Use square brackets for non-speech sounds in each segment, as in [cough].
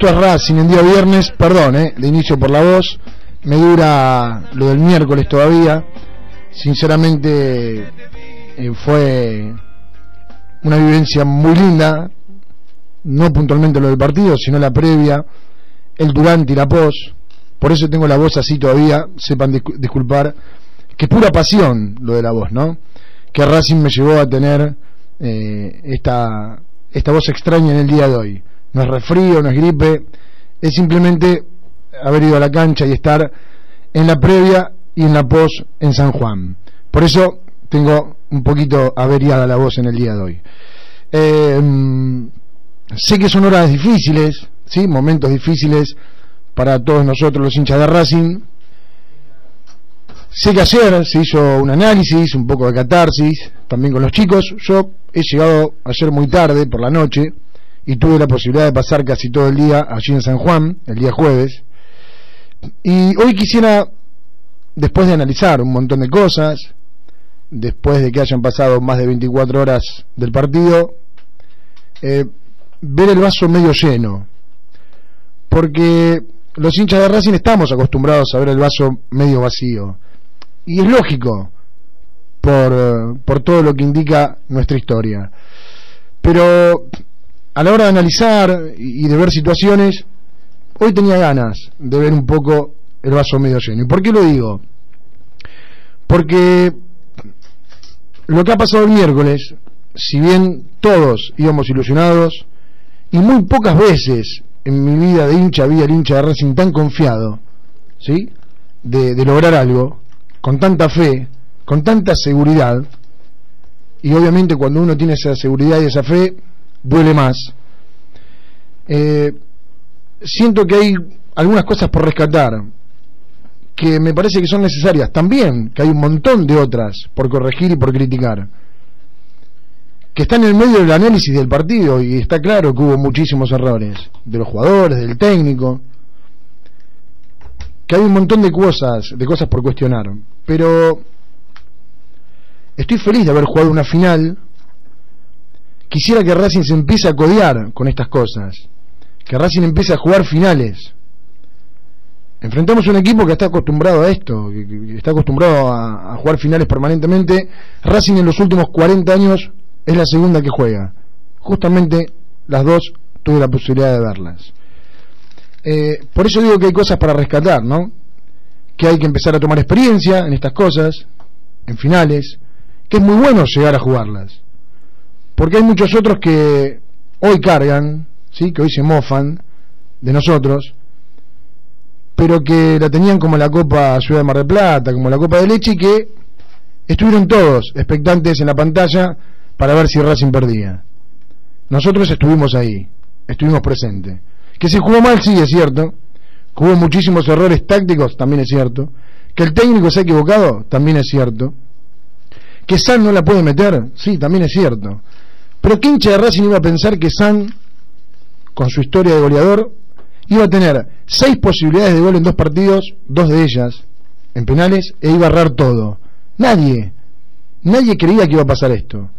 esto es Racing en día viernes, perdón, eh, de inicio por la voz, me dura lo del miércoles todavía, sinceramente eh, fue una vivencia muy linda, no puntualmente lo del partido, sino la previa, el durante y la pos, por eso tengo la voz así todavía, sepan disculpar, que pura pasión lo de la voz, ¿no? Que Racing me llevó a tener eh, esta, esta voz extraña en el día de hoy no es resfrío, no es gripe, es simplemente haber ido a la cancha y estar en la previa y en la pos en San Juan. Por eso tengo un poquito averiada la voz en el día de hoy. Eh, sé que son horas difíciles, ¿sí? momentos difíciles para todos nosotros los hinchas de Racing. Sé que ayer se hizo un análisis, un poco de catarsis, también con los chicos. Yo he llegado ayer muy tarde, por la noche, y tuve la posibilidad de pasar casi todo el día allí en San Juan, el día jueves. Y hoy quisiera, después de analizar un montón de cosas, después de que hayan pasado más de 24 horas del partido, eh, ver el vaso medio lleno. Porque los hinchas de Racing estamos acostumbrados a ver el vaso medio vacío. Y es lógico, por, por todo lo que indica nuestra historia. Pero a la hora de analizar y de ver situaciones, hoy tenía ganas de ver un poco el vaso medio lleno. ¿Y por qué lo digo? Porque lo que ha pasado el miércoles, si bien todos íbamos ilusionados, y muy pocas veces en mi vida de hincha había el hincha de Racing tan confiado, ¿sí? De, de lograr algo, con tanta fe, con tanta seguridad, y obviamente cuando uno tiene esa seguridad y esa fe, duele más. Eh, siento que hay algunas cosas por rescatar que me parece que son necesarias. También que hay un montón de otras por corregir y por criticar. Que están en el medio del análisis del partido y está claro que hubo muchísimos errores de los jugadores, del técnico. Que hay un montón de cosas, de cosas por cuestionar. Pero estoy feliz de haber jugado una final quisiera que Racing se empiece a codear con estas cosas, que Racing empiece a jugar finales. Enfrentamos un equipo que está acostumbrado a esto, que, está acostumbrado a, jugar finales permanentemente. Racing en los últimos 40 años es la segunda que juega. Justamente las dos tuve la posibilidad de verlas. Eh, por eso digo que hay cosas para rescatar, ¿no? Que hay que empezar a tomar experiencia en estas cosas, en finales, que es muy bueno llegar a jugarlas porque hay muchos otros que hoy cargan, ¿sí? que hoy se mofan de nosotros, pero que la tenían como la Copa Ciudad de Mar del Plata, como la Copa de Leche, y que estuvieron todos expectantes en la pantalla para ver si Racing perdía. Nosotros estuvimos ahí, estuvimos presentes. Que se jugó mal, sí, es cierto. Que hubo muchísimos errores tácticos, también es cierto. Que el técnico se ha equivocado, también es cierto. Que San no la puede meter, sí, también es cierto. Pero ¿qué hincha de Racing iba a pensar que San, con su historia de goleador, iba a tener seis posibilidades de gol en dos partidos, dos de ellas en penales, e iba a errar todo. Nadie, nadie creía que iba a pasar esto.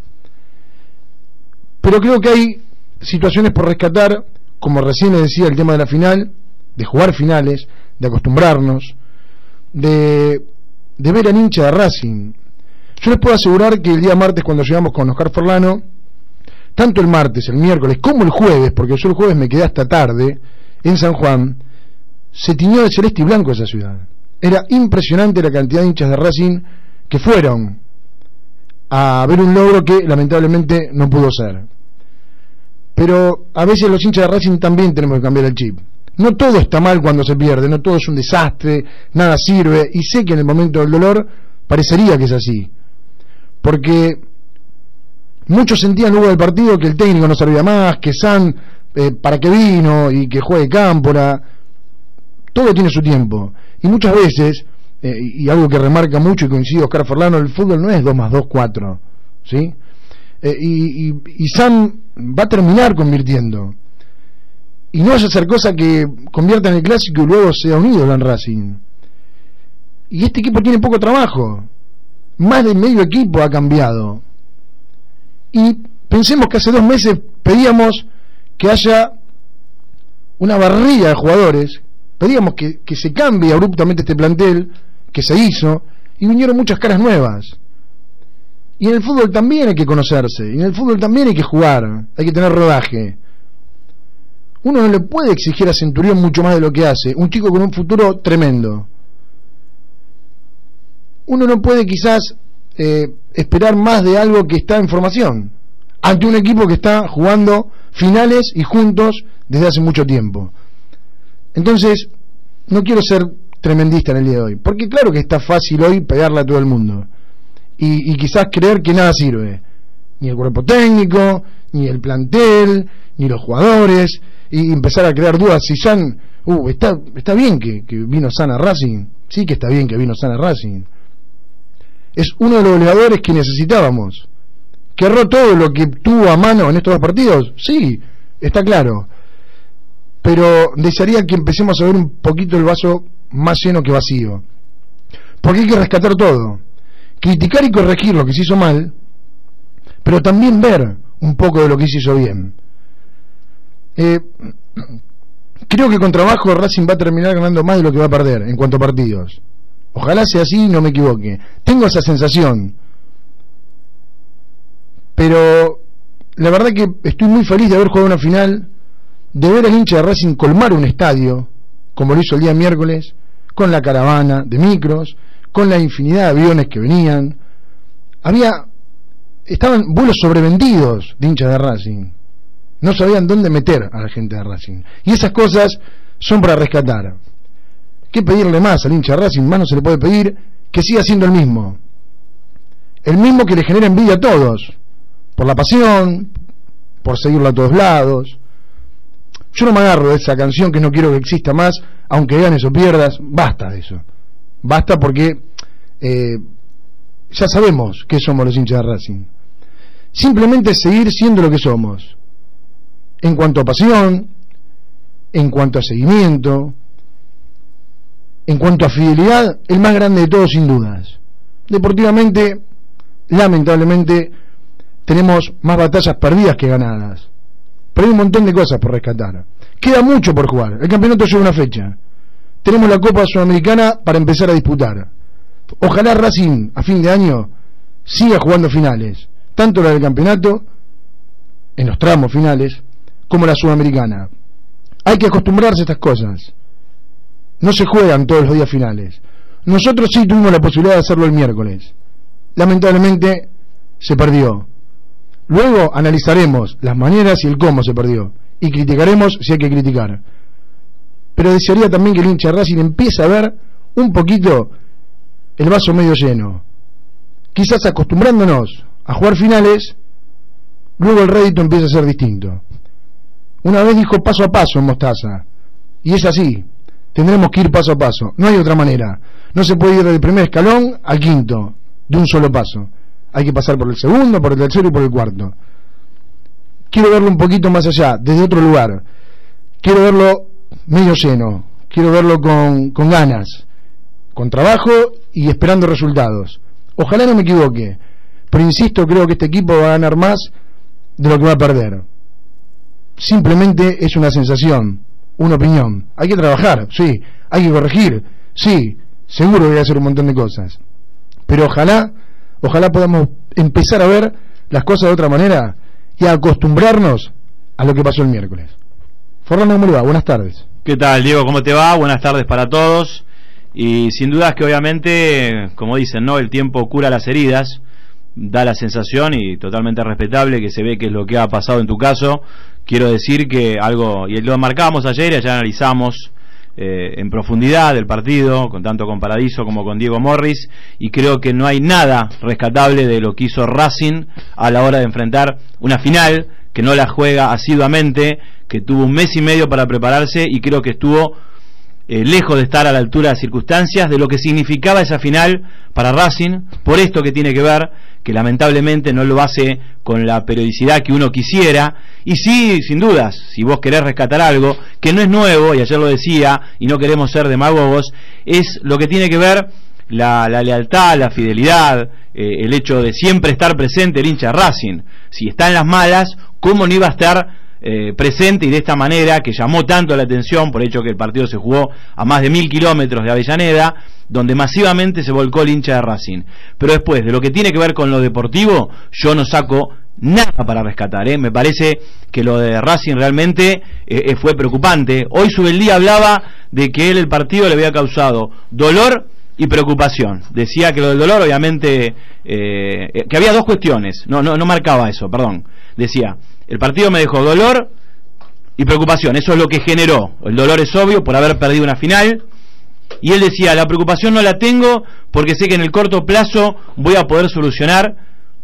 Pero creo que hay situaciones por rescatar, como recién le decía el tema de la final, de jugar finales, de acostumbrarnos, de, de ver a hincha de Racing. Yo les puedo asegurar que el día martes cuando llegamos con Oscar Forlano, tanto el martes, el miércoles, como el jueves, porque yo el jueves me quedé hasta tarde en San Juan, se tiñó de celeste y blanco esa ciudad. Era impresionante la cantidad de hinchas de Racing que fueron a ver un logro que lamentablemente no pudo ser. Pero a veces los hinchas de Racing también tenemos que cambiar el chip. No todo está mal cuando se pierde, no todo es un desastre, nada sirve, y sé que en el momento del dolor parecería que es así. Porque muchos sentían luego del partido que el técnico no servía más, que San, eh, para qué vino, y que juegue Cámpora. Todo tiene su tiempo. Y muchas veces, eh, y algo que remarca mucho y coincide Oscar Forlano, el fútbol no es 2 más 2, 4. ¿sí? Eh, y, y, y Sam va a terminar convirtiendo. Y no es hacer cosa que convierta en el clásico y luego sea unido en Racing. Y este equipo tiene poco trabajo. Más de medio equipo ha cambiado. Y pensemos que hace dos meses pedíamos que haya una barrilla de jugadores, pedíamos que, que se cambie abruptamente este plantel, que se hizo, y vinieron muchas caras nuevas. Y en el fútbol también hay que conocerse, y en el fútbol también hay que jugar, hay que tener rodaje. Uno no le puede exigir a Centurión mucho más de lo que hace, un chico con un futuro tremendo. Uno no puede quizás eh, esperar más de algo que está en formación, ante un equipo que está jugando finales y juntos desde hace mucho tiempo. Entonces, no quiero ser tremendista en el día de hoy, porque claro que está fácil hoy pegarle a todo el mundo y, quizás creer que nada sirve. Ni el cuerpo técnico, ni el plantel, ni los jugadores, y empezar a crear dudas si San, uh, está, está bien que, vino San a Racing, sí que está bien que vino San a Racing. Es uno de los goleadores que necesitábamos. ¿Que erró todo lo que tuvo a mano en estos dos partidos? Sí, está claro. Pero desearía que empecemos a ver un poquito el vaso más lleno que vacío. Porque hay que rescatar todo criticar y corregir lo que se hizo mal, pero también ver un poco de lo que se hizo bien. Eh, creo que con trabajo Racing va a terminar ganando más de lo que va a perder en cuanto a partidos. Ojalá sea así y no me equivoque. Tengo esa sensación. Pero la verdad que estoy muy feliz de haber jugado una final, de ver al hincha de Racing colmar un estadio, como lo hizo el día miércoles, con la caravana de micros, con la infinidad de aviones que venían. Había, estaban vuelos sobrevendidos de hinchas de Racing. No sabían dónde meter a la gente de Racing. Y esas cosas son para rescatar. ¿Qué pedirle más al hincha Racing? Más no se le puede pedir que siga siendo el mismo. El mismo que le genera envidia a todos. Por la pasión, por seguirlo a todos lados. Yo no me agarro de esa canción que no quiero que exista más, aunque ganes o pierdas. Basta de eso. Basta porque eh, ya sabemos que somos los hinchas de Racing. Simplemente seguir siendo lo que somos. En cuanto a pasión, en cuanto a seguimiento, en cuanto a fidelidad, el más grande de todos sin dudas. Deportivamente, lamentablemente, tenemos más batallas perdidas que ganadas. Pero hay un montón de cosas por rescatar. Queda mucho por jugar. El campeonato lleva una fecha tenemos la Copa Sudamericana para empezar a disputar. Ojalá Racing a fin de año siga jugando finales, tanto la del campeonato, en los tramos finales, como la Sudamericana. Hay que acostumbrarse a estas cosas. No se juegan todos los días finales. Nosotros sí tuvimos la posibilidad de hacerlo el miércoles. Lamentablemente se perdió. Luego analizaremos las maneras y el cómo se perdió. Y criticaremos si hay que criticar pero desearía también que el hincha Racing empiece a ver un poquito el vaso medio lleno. Quizás acostumbrándonos a jugar finales, luego el rédito empieza a ser distinto. Una vez dijo paso a paso en Mostaza, y es así, tendremos que ir paso a paso, no hay otra manera. No se puede ir del primer escalón al quinto, de un solo paso. Hay que pasar por el segundo, por el tercero y por el cuarto. Quiero verlo un poquito más allá, desde otro lugar quiero verlo medio lleno, quiero verlo con, con ganas, con trabajo y esperando resultados. Ojalá no me equivoque, pero insisto, creo que este equipo va a ganar más de lo que va a perder. Simplemente es una sensación, una opinión. Hay que trabajar, sí, hay que corregir, sí, seguro voy a hacer un montón de cosas. Pero ojalá, ojalá podamos empezar a ver las cosas de otra manera y a acostumbrarnos a lo que pasó el miércoles. Fernando, ¿cómo? Buenas tardes. ¿Qué tal, Diego? ¿Cómo te va? Buenas tardes para todos. Y sin dudas que obviamente, como dicen, ¿no? El tiempo cura las heridas, da la sensación y totalmente respetable que se ve que es lo que ha pasado en tu caso. Quiero decir que algo, y lo marcábamos ayer ya analizamos eh, en profundidad el partido, con tanto con Paradiso como con Diego Morris, y creo que no hay nada rescatable de lo que hizo Racing a la hora de enfrentar una final que no la juega asiduamente, que tuvo un mes y medio para prepararse y creo que estuvo eh, lejos de estar a la altura de las circunstancias de lo que significaba esa final para Racing, por esto que tiene que ver, que lamentablemente no lo hace con la periodicidad que uno quisiera, y sí, sin dudas, si vos querés rescatar algo, que no es nuevo, y ayer lo decía, y no queremos ser demagogos, es lo que tiene que ver la, lealtad, la fidelidad, eh, el hecho de siempre estar presente el hincha Racing. Si está en las malas, ¿cómo no iba a estar eh, presente y de esta manera que llamó tanto la atención por el hecho que el partido se jugó a más de mil kilómetros de Avellaneda, donde masivamente se volcó el hincha de Racing. Pero después, de lo que tiene que ver con lo deportivo, yo no saco nada para rescatar. ¿eh? Me parece que lo de Racing realmente eh, fue preocupante. Hoy día hablaba de que él el partido le había causado dolor y preocupación. Decía que lo del dolor, obviamente, que había dos cuestiones. No, no, no marcaba eso, perdón. Decía, el partido me dejó dolor y preocupación. Eso es lo que generó. El dolor es obvio por haber perdido una final. Y él decía, la preocupación no la tengo porque sé que en el corto plazo voy a poder solucionar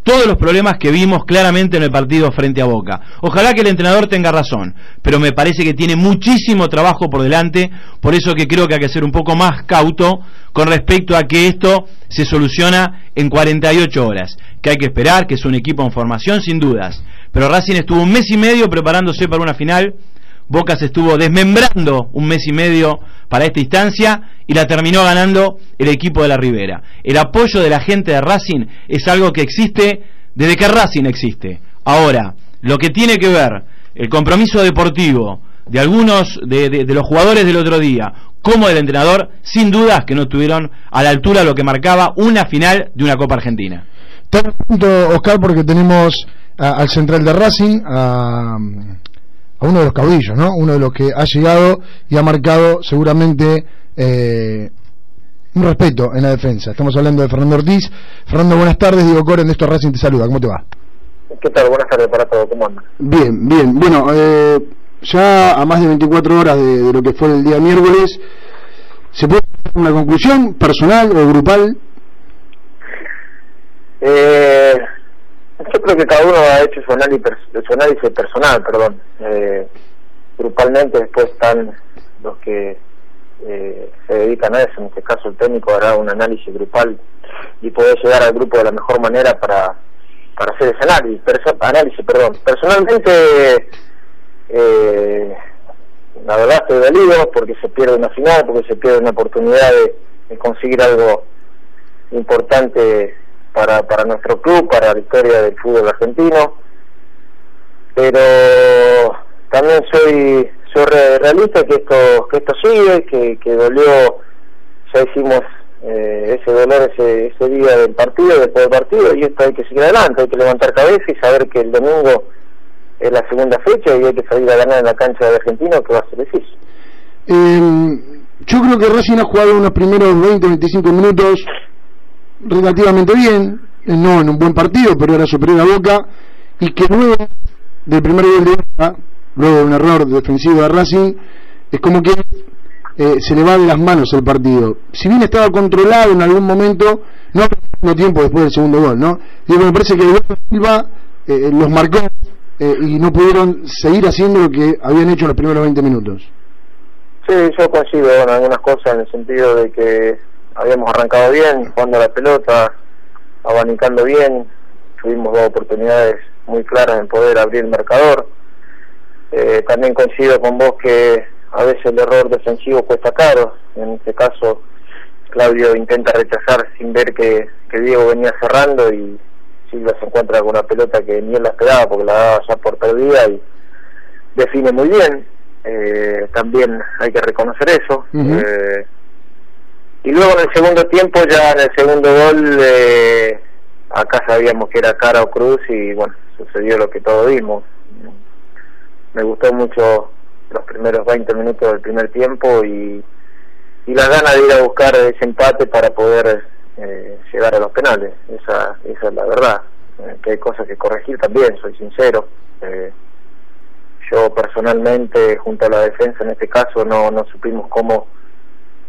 todos los problemas que vimos claramente en el partido frente a Boca. Ojalá que el entrenador tenga razón, pero me parece que tiene muchísimo trabajo por delante, por eso que creo que hay que ser un poco más cauto con respecto a que esto se soluciona en 48 horas, que hay que esperar, que es un equipo en formación sin dudas, pero Racing estuvo un mes y medio preparándose para una final, Boca se estuvo desmembrando un mes y medio para esta instancia y la terminó ganando el equipo de la Ribera. El apoyo de la gente de Racing es algo que existe desde que Racing existe. Ahora, lo que tiene que ver el compromiso deportivo de algunos de, los jugadores del otro día, como del entrenador, sin dudas que no estuvieron a la altura de lo que marcaba una final de una Copa Argentina. Tanto, Oscar, porque tenemos al central de Racing, a, a, uno de los caudillos, ¿no? Uno de los que ha llegado y ha marcado seguramente eh, un respeto en la defensa. Estamos hablando de Fernando Ortiz. Fernando, buenas tardes. Diego Coren de esto Racing te saluda. ¿Cómo te va? ¿Qué tal? Buenas tardes para todos. ¿Cómo andan? Bien, bien. Bueno, eh, ya a más de 24 horas de, de, lo que fue el día miércoles, ¿se puede hacer una conclusión personal o grupal? Eh, yo creo que cada uno ha hecho su análisis, su análisis personal, perdón. Eh, grupalmente después están los que eh, se dedican a eso, en este caso el técnico hará un análisis grupal y poder llegar al grupo de la mejor manera para, para hacer ese análisis, análisis perdón. Personalmente, eh, la verdad estoy dolido porque se pierde una final, porque se pierde una oportunidad de conseguir algo importante para, para nuestro club, para la historia del fútbol argentino. Pero también soy soy realista que esto que esto sigue, que, que dolió, ya hicimos eh, ese dolor ese, ese día del partido, después del partido, y esto hay que seguir adelante, hay que levantar cabeza y saber que el domingo es la segunda fecha y hay que salir a ganar en la cancha de Argentino, que va a ser difícil. Eh, yo creo que Racing ha jugado unos primeros 20-25 minutos relativamente bien, eh, no en un buen partido, pero era superior a Boca, y que luego del primer gol de Boca, luego de un error defensivo de Racing, es como que eh, se le va de las manos el partido. Si bien estaba controlado en algún momento, no no tiempo después del segundo gol, ¿no? Me parece que Silva eh, los marcó y no pudieron seguir haciendo lo que habían hecho en los primeros 20 minutos. Sí, yo coincido en algunas cosas en el sentido de que habíamos arrancado bien, jugando la pelota, abanicando bien, tuvimos dos oportunidades muy claras en poder abrir el marcador, Eh, también coincido con vos que a veces el error defensivo cuesta caro. En este caso, Claudio intenta rechazar sin ver que, que Diego venía cerrando y Silva se encuentra con una pelota que ni él la esperaba porque la daba ya por perdida y define muy bien. Eh, también hay que reconocer eso. Eh, y luego en el segundo tiempo, ya en el segundo gol, eh, acá sabíamos que era cara o cruz y bueno, sucedió lo que todos vimos. Me gustó mucho los primeros 20 minutos del primer tiempo y, y las ganas de ir a buscar ese empate para poder eh, llegar a los penales. Esa, esa es la verdad. Eh, que hay cosas que corregir también, soy sincero. Eh, yo personalmente, junto a la defensa en este caso, no, no supimos cómo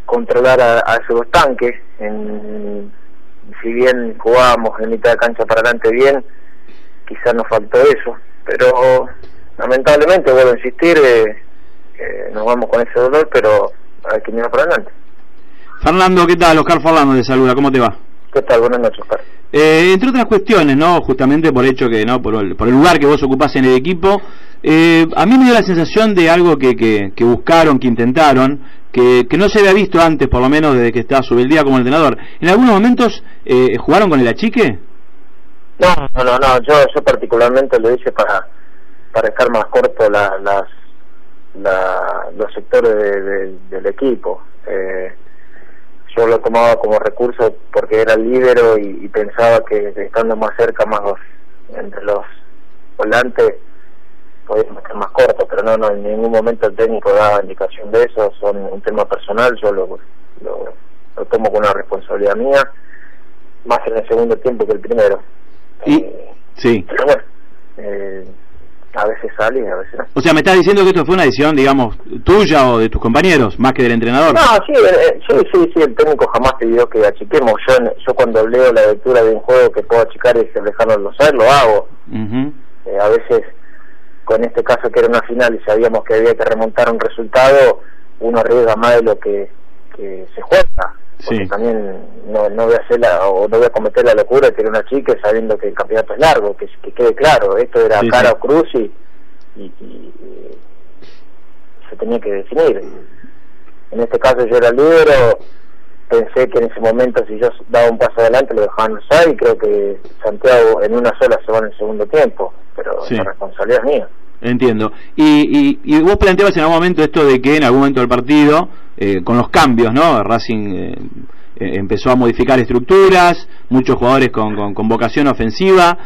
controlar a, a esos tanques. En, si bien jugábamos en mitad de cancha para adelante bien, quizás nos faltó eso. Pero lamentablemente, vuelvo a insistir, eh, eh, nos vamos con ese dolor, pero hay que mirar para adelante. Fernando, ¿qué tal? Oscar Fernando te saluda, ¿cómo te va? ¿Qué tal? Buenas noches, Oscar. Eh, entre otras cuestiones, ¿no? Justamente por hecho que, ¿no? Por el, por el lugar que vos ocupás en el equipo, eh, a mí me dio la sensación de algo que, que, que buscaron, que intentaron, que, que no se había visto antes, por lo menos desde que estaba Subeldía como entrenador. ¿En algunos momentos eh, jugaron con el achique? No, no, no, yo, yo particularmente lo hice para, para dejar más corto la, las, la, los sectores de- de- del equipo. Eh, yo lo tomaba como recurso porque era líbero y, y pensaba que estando más cerca, más los- entre los volantes, podíamos estar más cortos, pero no, no, en ningún momento el técnico daba indicación de eso, son un tema personal, yo lo, lo, lo tomo con una responsabilidad mía, más en el segundo tiempo que el primero. Y- Eh, Sí. pero bueno, eh, a veces sale y a veces no. O sea, me estás diciendo que esto fue una decisión, digamos, tuya o de tus compañeros, más que del entrenador. No, sí, eh, sí, sí, sí, el técnico jamás pidió que achiquemos. Yo, yo cuando leo la lectura de un juego que puedo achicar y dejarlo ser, lo hago. Eh, a veces, con este caso que era una final y sabíamos que había que remontar un resultado, uno arriesga más de lo que, que se juega. Porque Sí. también no, no voy a hacer la, o no voy a cometer la locura de tener una chica sabiendo que el campeonato es largo, que, que quede claro. Esto era Sí, cara sí. o cruz y, y, se tenía que definir. En este caso yo era líder, pensé que en ese momento si yo daba un paso adelante lo dejaban usar y creo que Santiago en una sola se va en el segundo tiempo, pero Sí. la responsabilidad es mía. Entiendo. Y, y, y vos planteabas en algún momento esto de que en algún momento del partido, eh, con los cambios, ¿no? Racing eh, eh, empezó a modificar estructuras, muchos jugadores con, con, con vocación ofensiva.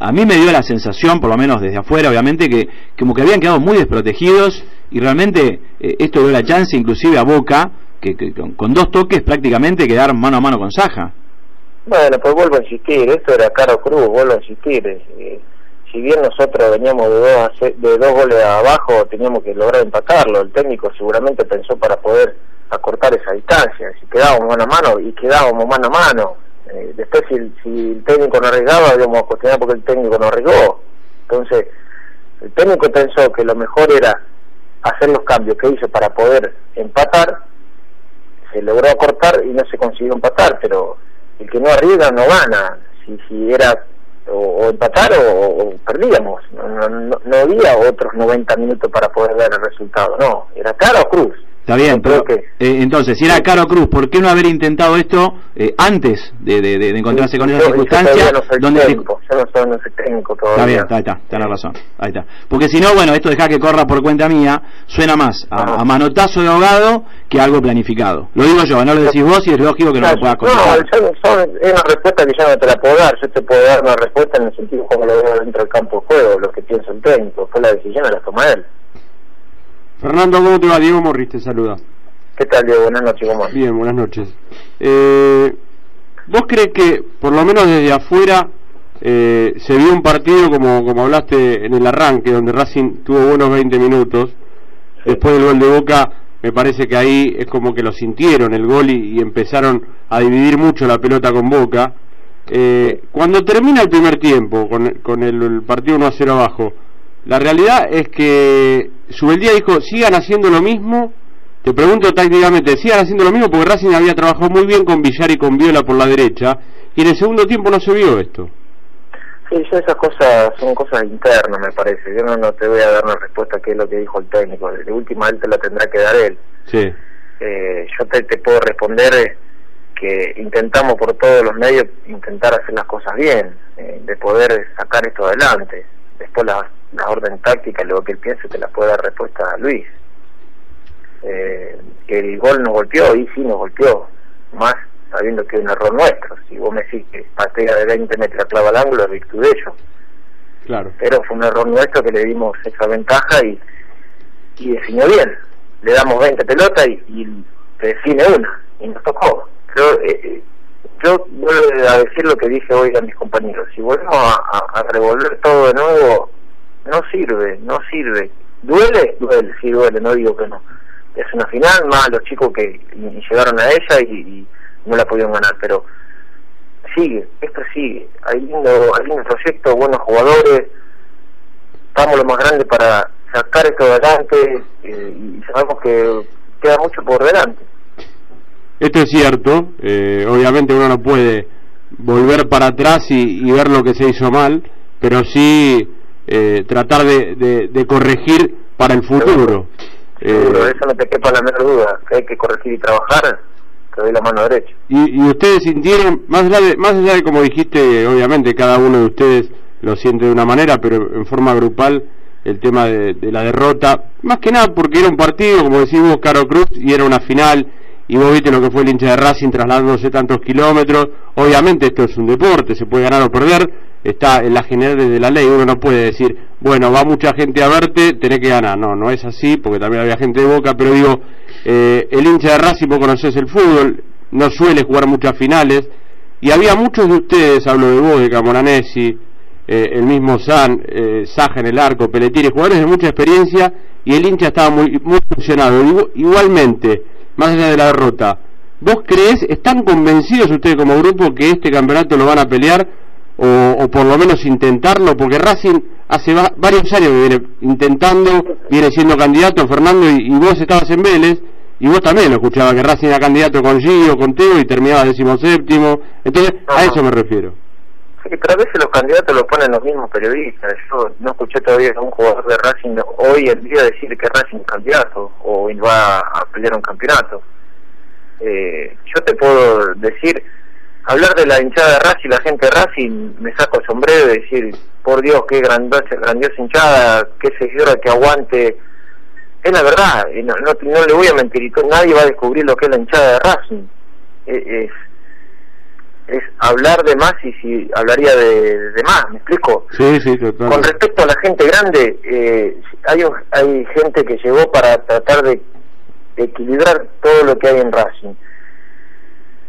A mí me dio la sensación, por lo menos desde afuera, obviamente, que como que habían quedado muy desprotegidos y realmente eh, esto dio la chance inclusive a Boca, que, que con, dos toques prácticamente quedaron mano a mano con Saja. Bueno, pues vuelvo a insistir, esto era caro cruz, vuelvo a insistir. eh, si bien nosotros veníamos de dos, de dos goles abajo, teníamos que lograr empatarlo. El técnico seguramente pensó para poder acortar esa distancia. Si quedábamos mano a mano, y quedábamos mano a mano. Eh, después, si el técnico no arriesgaba, íbamos a cuestionar porque el técnico no arriesgó. Entonces, el técnico pensó que lo mejor era hacer los cambios que hizo para poder empatar. Se logró acortar y no se consiguió empatar, pero el que no arriesga no gana. Si, si era o, empatar o, perdíamos. No, no, no, no había otros 90 minutos para poder dar el resultado. No, era cara o cruz. Está bien, Yo pero que- eh, entonces, si era Caro Cruz, ¿por qué no haber intentado esto eh, antes de, de- de encontrarse con Yo- esa yo circunstancia? todavía no donde técnico, yo no soy, no soy técnico todavía. Está bien, está, está, tenés razón, ahí está. Porque si no, bueno, esto deja que corra por cuenta mía, suena más a, Ajá. a manotazo de ahogado que algo planificado. Lo digo yo, no lo decís vos y es lógico que no, lo puedas no, contestar. yo- son- es una respuesta que yo no te la puedo dar. Yo te puedo dar una respuesta en el sentido como lo veo dentro del campo de juego, lo que piensa el técnico. Fue la decisión, la toma él. Fernando, ¿cómo te va? Diego Morris te saluda. ¿Qué tal, Diego? Buenas noches, ¿cómo? Bien, buenas noches. Eh, ¿Vos crees que, por lo menos desde afuera, eh, se vio un partido como, como hablaste en el arranque, donde Racing tuvo buenos 20 minutos? Después del gol de Boca, me parece que ahí es como que lo sintieron el gol y, y empezaron a dividir mucho la pelota con Boca. Eh, cuando termina el primer tiempo, con, con el, el partido 1 a 0 abajo, la realidad es que Subeldía dijo, sigan haciendo lo mismo te pregunto tácticamente, sigan haciendo lo mismo porque Racing había trabajado muy bien con Villar y con Viola por la derecha y en el segundo tiempo no se vio esto. Sí, esas cosas son cosas internas, me parece. Yo no, no te voy a dar una respuesta que es lo que dijo el técnico. De última, él te la tendrá que dar él. Sí. Eh, yo te, te puedo responder eh, que intentamos por todos los medios intentar hacer las cosas bien, eh, de poder sacar esto adelante. Después la, la orden táctica, luego que él piense, te la puede dar respuesta a Luis. Eh, que el gol nos golpeó, y sí nos golpeó, más sabiendo que es un error nuestro. Si vos me decís que patea de 20 metros clava al ángulo, es virtud de ellos. Claro. Pero fue un error nuestro que le dimos esa ventaja y, y definió bien. Le damos 20 pelotas y, y define una, y nos tocó. Pero eh, eh, yo vuelvo a decir lo que dije hoy a mis compañeros. Si volvemos a, a, a revolver todo de nuevo, no sirve, no sirve. ¿Duele? Duele, sí duele, no digo que no. Es una final, más los chicos que llegaron a ella y, no la pudieron ganar, pero sigue, esto sigue. Hay lindo, hay lindo proyecto, buenos jugadores, estamos lo más grande para sacar esto adelante eh, y sabemos que queda mucho por delante. Esto es cierto, eh, obviamente uno no puede volver para atrás y, ver lo que se hizo mal, pero sí eh, tratar de, de, de, corregir para el futuro. Seguro, eso no te quepa la menor duda, que hay que corregir y trabajar, te doy la mano derecha. Y, y ustedes sintieron, más allá, de, más allá de como dijiste, obviamente cada uno de ustedes lo siente de una manera, pero en forma grupal, el tema de, de la derrota, más que nada porque era un partido, como decimos, Caro Cruz, y era una final, y vos viste lo que fue el hincha de Racing trasladándose tantos kilómetros, obviamente esto es un deporte, se puede ganar o perder, está en la generales de la ley, uno no puede decir, bueno, va mucha gente a verte, tenés que ganar, no, no es así, porque también había gente de Boca, pero digo, eh, el hincha de Racing, vos conocés el fútbol, no suele jugar muchas finales, y había muchos de ustedes, hablo de vos, de Camoranesi, eh, el mismo San, eh, Saja en el arco, Pelletieri, jugadores de mucha experiencia, y el hincha estaba muy, muy funcionado. Igualmente, más allá de la derrota, ¿vos crees, están convencidos ustedes como grupo que este campeonato lo van a pelear o, o por lo menos intentarlo? Porque Racing hace va, varios años que viene intentando, viene siendo candidato, Fernando, y, y vos estabas en Vélez, y vos también lo escuchabas, que Racing era candidato con Gio, contigo, y terminaba decimoséptimo, entonces a eso me refiero. Sí, pero a veces los candidatos lo ponen los mismos periodistas. Yo no escuché todavía a un jugador de Racing hoy el día decir que Racing es candidato o va a pelear un campeonato. Eh, yo te puedo decir, hablar de la hinchada de Racing, la gente de Racing, me saco el sombrero y decir, por Dios, qué grandiosa, grandiosa hinchada, qué seguidora que aguante. Es la verdad, no, no, no, le voy a mentir, y nadie va a descubrir lo que es la hinchada de Racing. Es, es es hablar de más y si hablaría de, de más, ¿me explico? Sí, sí, total. Con respecto a la gente grande, eh, hay, hay gente que llegó para tratar de equilibrar todo lo que hay en Racing.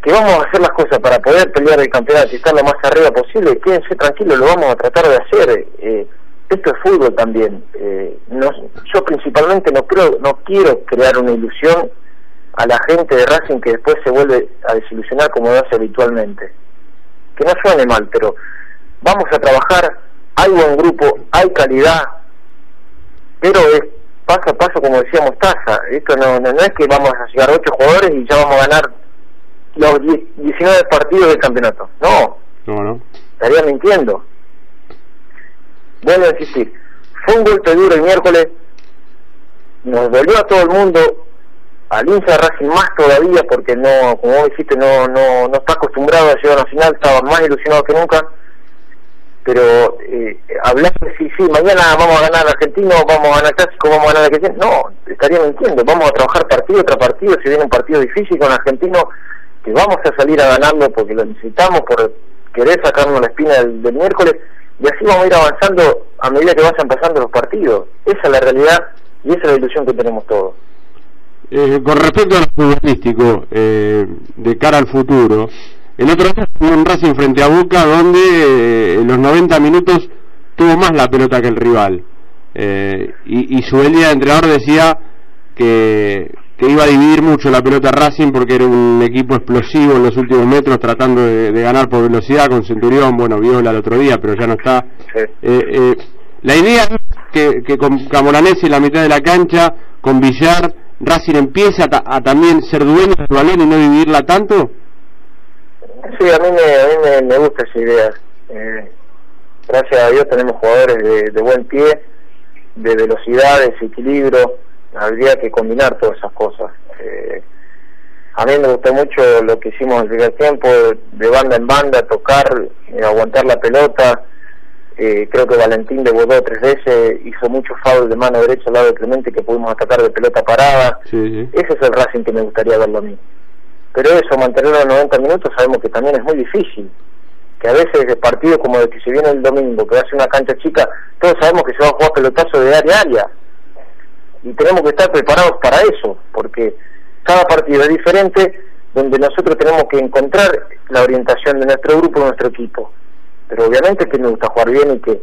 Que vamos a hacer las cosas para poder pelear el campeonato y estar lo más arriba posible, quédense tranquilos, lo vamos a tratar de hacer. Eh, esto es fútbol también. Eh, no, yo principalmente no creo, no quiero crear una ilusión a la gente de Racing que después se vuelve a desilusionar como lo hace habitualmente. Que no suene mal, pero vamos a trabajar, hay buen grupo, hay calidad, pero es paso a paso como decíamos Taza, esto no, no, no es que vamos a llegar a ocho jugadores y ya vamos a ganar los 19 partidos del campeonato, no, no, no. estaría mintiendo. Vuelvo a insistir, fue un golpe duro el miércoles, nos dolió a todo el mundo, al hincha de Racing más todavía porque no, como vos dijiste, no, no, no está acostumbrado a llegar a la final, estaba más ilusionado que nunca, pero eh, hablar de si, sí, mañana vamos a ganar Argentino, vamos a ganar Clásico, vamos a ganar Argentino, no, estaría mintiendo, vamos a trabajar partido tras partido, si viene un partido difícil con Argentino, que vamos a salir a ganarlo porque lo necesitamos, por querer sacarnos la espina del miércoles, y así vamos a ir avanzando a medida que vayan pasando los partidos, esa es la realidad y esa es la ilusión que tenemos todos. Eh, con respecto al futbolístico, eh, de cara al futuro, el otro día fue un Racing frente a Boca donde eh, en los 90 minutos tuvo más la pelota que el rival. Eh, y, y su día de entrenador decía que, que iba a dividir mucho la pelota Racing porque era un equipo explosivo en los últimos metros tratando de, de ganar por velocidad con Centurión, bueno, Viola el otro día, pero ya no está. Sí. la idea es que, que con Camoranesi en la mitad de la cancha, con Villar, Racing empieza a, a, también ser dueño del balón y no dividirla tanto? Sí, a mí me, a mí me gusta esa idea. Eh, gracias a Dios tenemos jugadores de, buen pie, de velocidad, de equilibrio, habría que combinar todas esas cosas. Eh, a mí me gustó mucho lo que hicimos en el primer tiempo, de banda en banda, tocar, eh, aguantar la pelota. Eh, creo que Valentín debutó tres veces, hizo muchos fouls de mano derecha al lado de Clemente que pudimos atacar de pelota parada. Ese es el Racing que me gustaría verlo a mí. Pero eso, mantenerlo los 90 minutos, sabemos que también es muy difícil. Que a veces de partidos como el que se viene el domingo, que va a ser una cancha chica, todos sabemos que se va a jugar pelotazo de área a área. Y tenemos que estar preparados para eso, porque cada partido es diferente, donde nosotros tenemos que encontrar la orientación de nuestro grupo, de nuestro equipo. Pero obviamente que nos gusta jugar bien y que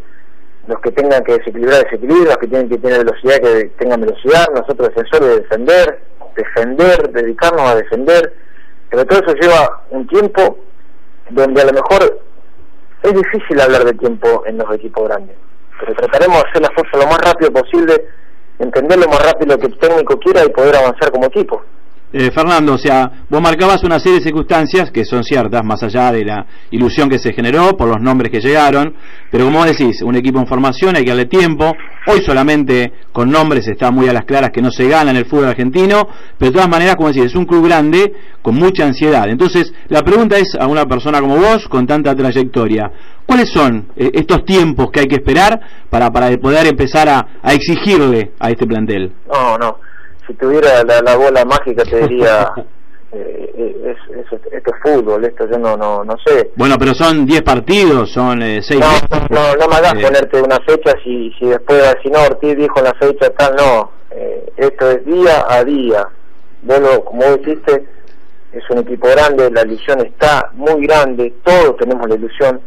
los que tengan que desequilibrar, desequilibrar, los que tienen que tener velocidad, que tengan velocidad, nosotros defensores de defender, defender, dedicarnos a defender, pero todo eso lleva un tiempo donde a lo mejor es difícil hablar de tiempo en los equipos grandes, pero trataremos de hacer las cosas lo más rápido posible, entender lo más rápido que el técnico quiera y poder avanzar como equipo. Eh, Fernando, o sea, vos marcabas una serie de circunstancias que son ciertas, más allá de la ilusión que se generó por los nombres que llegaron, pero como decís, un equipo en formación, hay que darle tiempo, hoy solamente con nombres está muy a las claras que no se gana en el fútbol argentino, pero de todas maneras, como decís, es un club grande con mucha ansiedad. Entonces, la pregunta es a una persona como vos, con tanta trayectoria, ¿cuáles son eh, estos tiempos que hay que esperar para, para poder empezar a, a exigirle a este plantel? No, no si tuviera la, bola mágica te diría [laughs] eh, eh, esto es fútbol, esto yo no no no sé. Bueno, pero son 10 partidos, son 6 eh, no, no, no, me hagas ponerte una fecha si, si después, si no, Ortiz dijo la fecha tal, no. esto es día a día. Bueno, como vos dijiste, es un equipo grande, la ilusión está muy grande, todos tenemos la ilusión,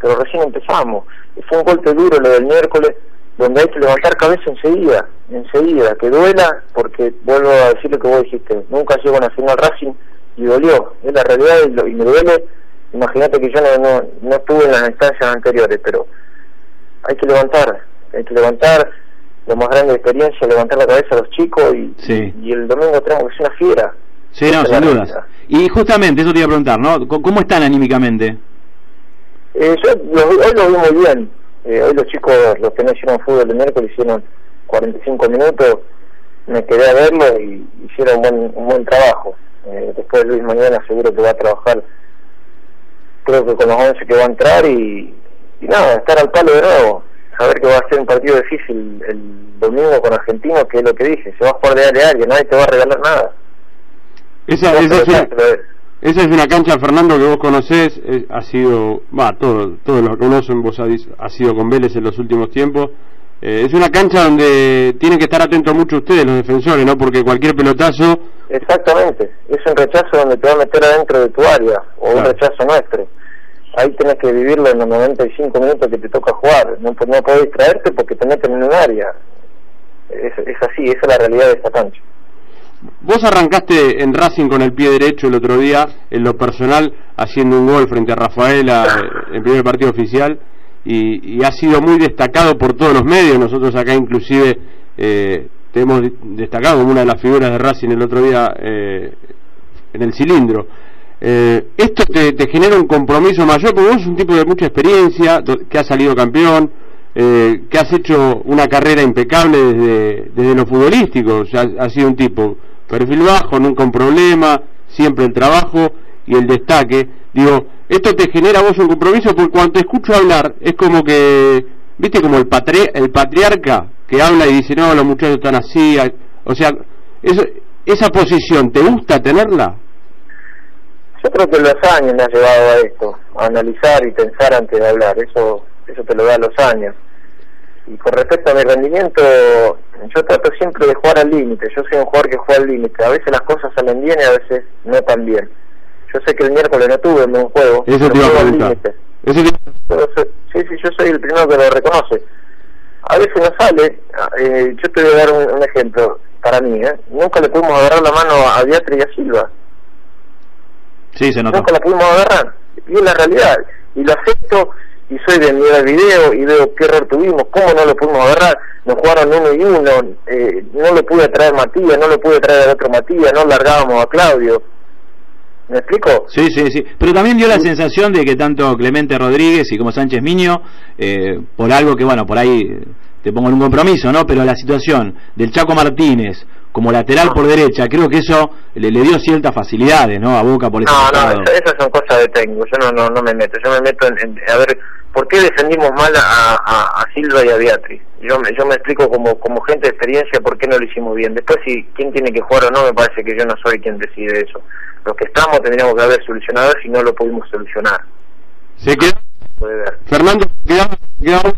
pero recién empezamos. Fue un golpe duro lo del miércoles, donde hay que levantar cabeza enseguida, enseguida, que duela, porque vuelvo a decir lo que vos dijiste, nunca llego a una final Racing y dolió, es la realidad y, me duele, imagínate que yo no, no, estuve en las instancias anteriores, pero hay que levantar, hay que levantar lo más grande de experiencia, levantar la cabeza a los chicos y, y, el domingo tenemos que ser una fiera. Sí, no, sin dudas. Y justamente, eso te iba a preguntar, ¿no? ¿Cómo están anímicamente? Eh, yo hoy lo vi muy bien, eh, hoy los chicos, los que no hicieron fútbol el miércoles, hicieron 45 minutos, me quedé a verlo y hicieron un buen, un buen trabajo. Eh, después Luis mañana seguro que va a trabajar, creo que con los 11 que va a entrar y, nada, estar al palo de nuevo. Saber que va a ser un partido difícil el domingo con Argentinos, que es lo que dije, se va a jugar de área a área, nadie te va a regalar nada. Esa, esa es una cancha, Fernando, que vos conocés, eh, ha sido, va, todos todo lo conocen, vos ha sido con Vélez en los últimos tiempos. Eh, es una cancha donde tienen que estar atentos mucho ustedes, los defensores, ¿no? Porque cualquier pelotazo... Exactamente, es un rechazo donde te va a meter adentro de tu área, o un rechazo nuestro. Ahí tenés que vivirlo en los 95 minutos que te toca jugar, no, no podés distraerte porque te meten en un área. Es, es así, esa es la realidad de esta cancha. Vos arrancaste en Racing con el pie derecho el otro día, en lo personal, haciendo un gol frente a Rafaela eh, en primer partido oficial, y, ha sido muy destacado por todos los medios. Nosotros acá inclusive eh, te hemos destacado como una de las figuras de Racing el otro día eh, en el cilindro. esto te, genera un compromiso mayor, porque vos sos un tipo de mucha experiencia, que ha salido campeón, que has hecho una carrera impecable desde, desde lo futbolístico, has sido un tipo perfil bajo, nunca un problema, siempre el trabajo y el destaque. Digo, esto te genera vos un compromiso porque cuando te escucho hablar es como que, viste, como el, el patriarca que habla y dice, no, los muchachos están así. O sea, esa posición, ¿te gusta tenerla? Yo creo que los años me ha llevado a esto, a analizar y pensar antes de hablar, eso, eso te lo da los años. Y con respecto a mi rendimiento, yo trato siempre de jugar al límite. Yo soy un jugador que juega al límite. A veces las cosas salen bien y a veces no tan bien. Yo sé que el miércoles no tuve un buen juego. Eso te iba a límite. Sí, sí, yo soy el primero que lo reconoce. A veces no sale. Eh, yo te voy a dar un, ejemplo para mí. ¿eh? Nunca le pudimos agarrar la mano a Beatriz y a Silva. Sí, se nota. Nunca la pudimos agarrar. Y es la realidad. Y lo acepto y soy de mirar video y veo qué error tuvimos, cómo no lo pudimos agarrar, nos jugaron uno y uno, eh, no lo pude traer Matías, no lo pude traer al otro Matías, no largábamos a Claudio. ¿Me explico? Sí, sí, sí. Pero también dio la sensación de que tanto Clemente Rodríguez y como Sánchez Miño, eh, por algo que, bueno, por ahí te pongo en un compromiso, ¿no? Pero la situación del Chaco Martínez como lateral por derecha, creo que eso le, le dio ciertas facilidades, ¿no? A Boca por ese No, costado. no, esas son cosas de técnico, yo no, no, no me meto, yo me meto en, en- a ver, ¿por qué defendimos mal a, a, a Silva y a Beatriz? Yo me, yo me explico como, como gente de experiencia por qué no lo hicimos bien. Después, si quién tiene que jugar o no, me parece que yo no soy quien decide eso. Los que estamos tendríamos que haber solucionado si no lo pudimos solucionar. Se quedó, Puede ver. Fernando quedaba, quedaba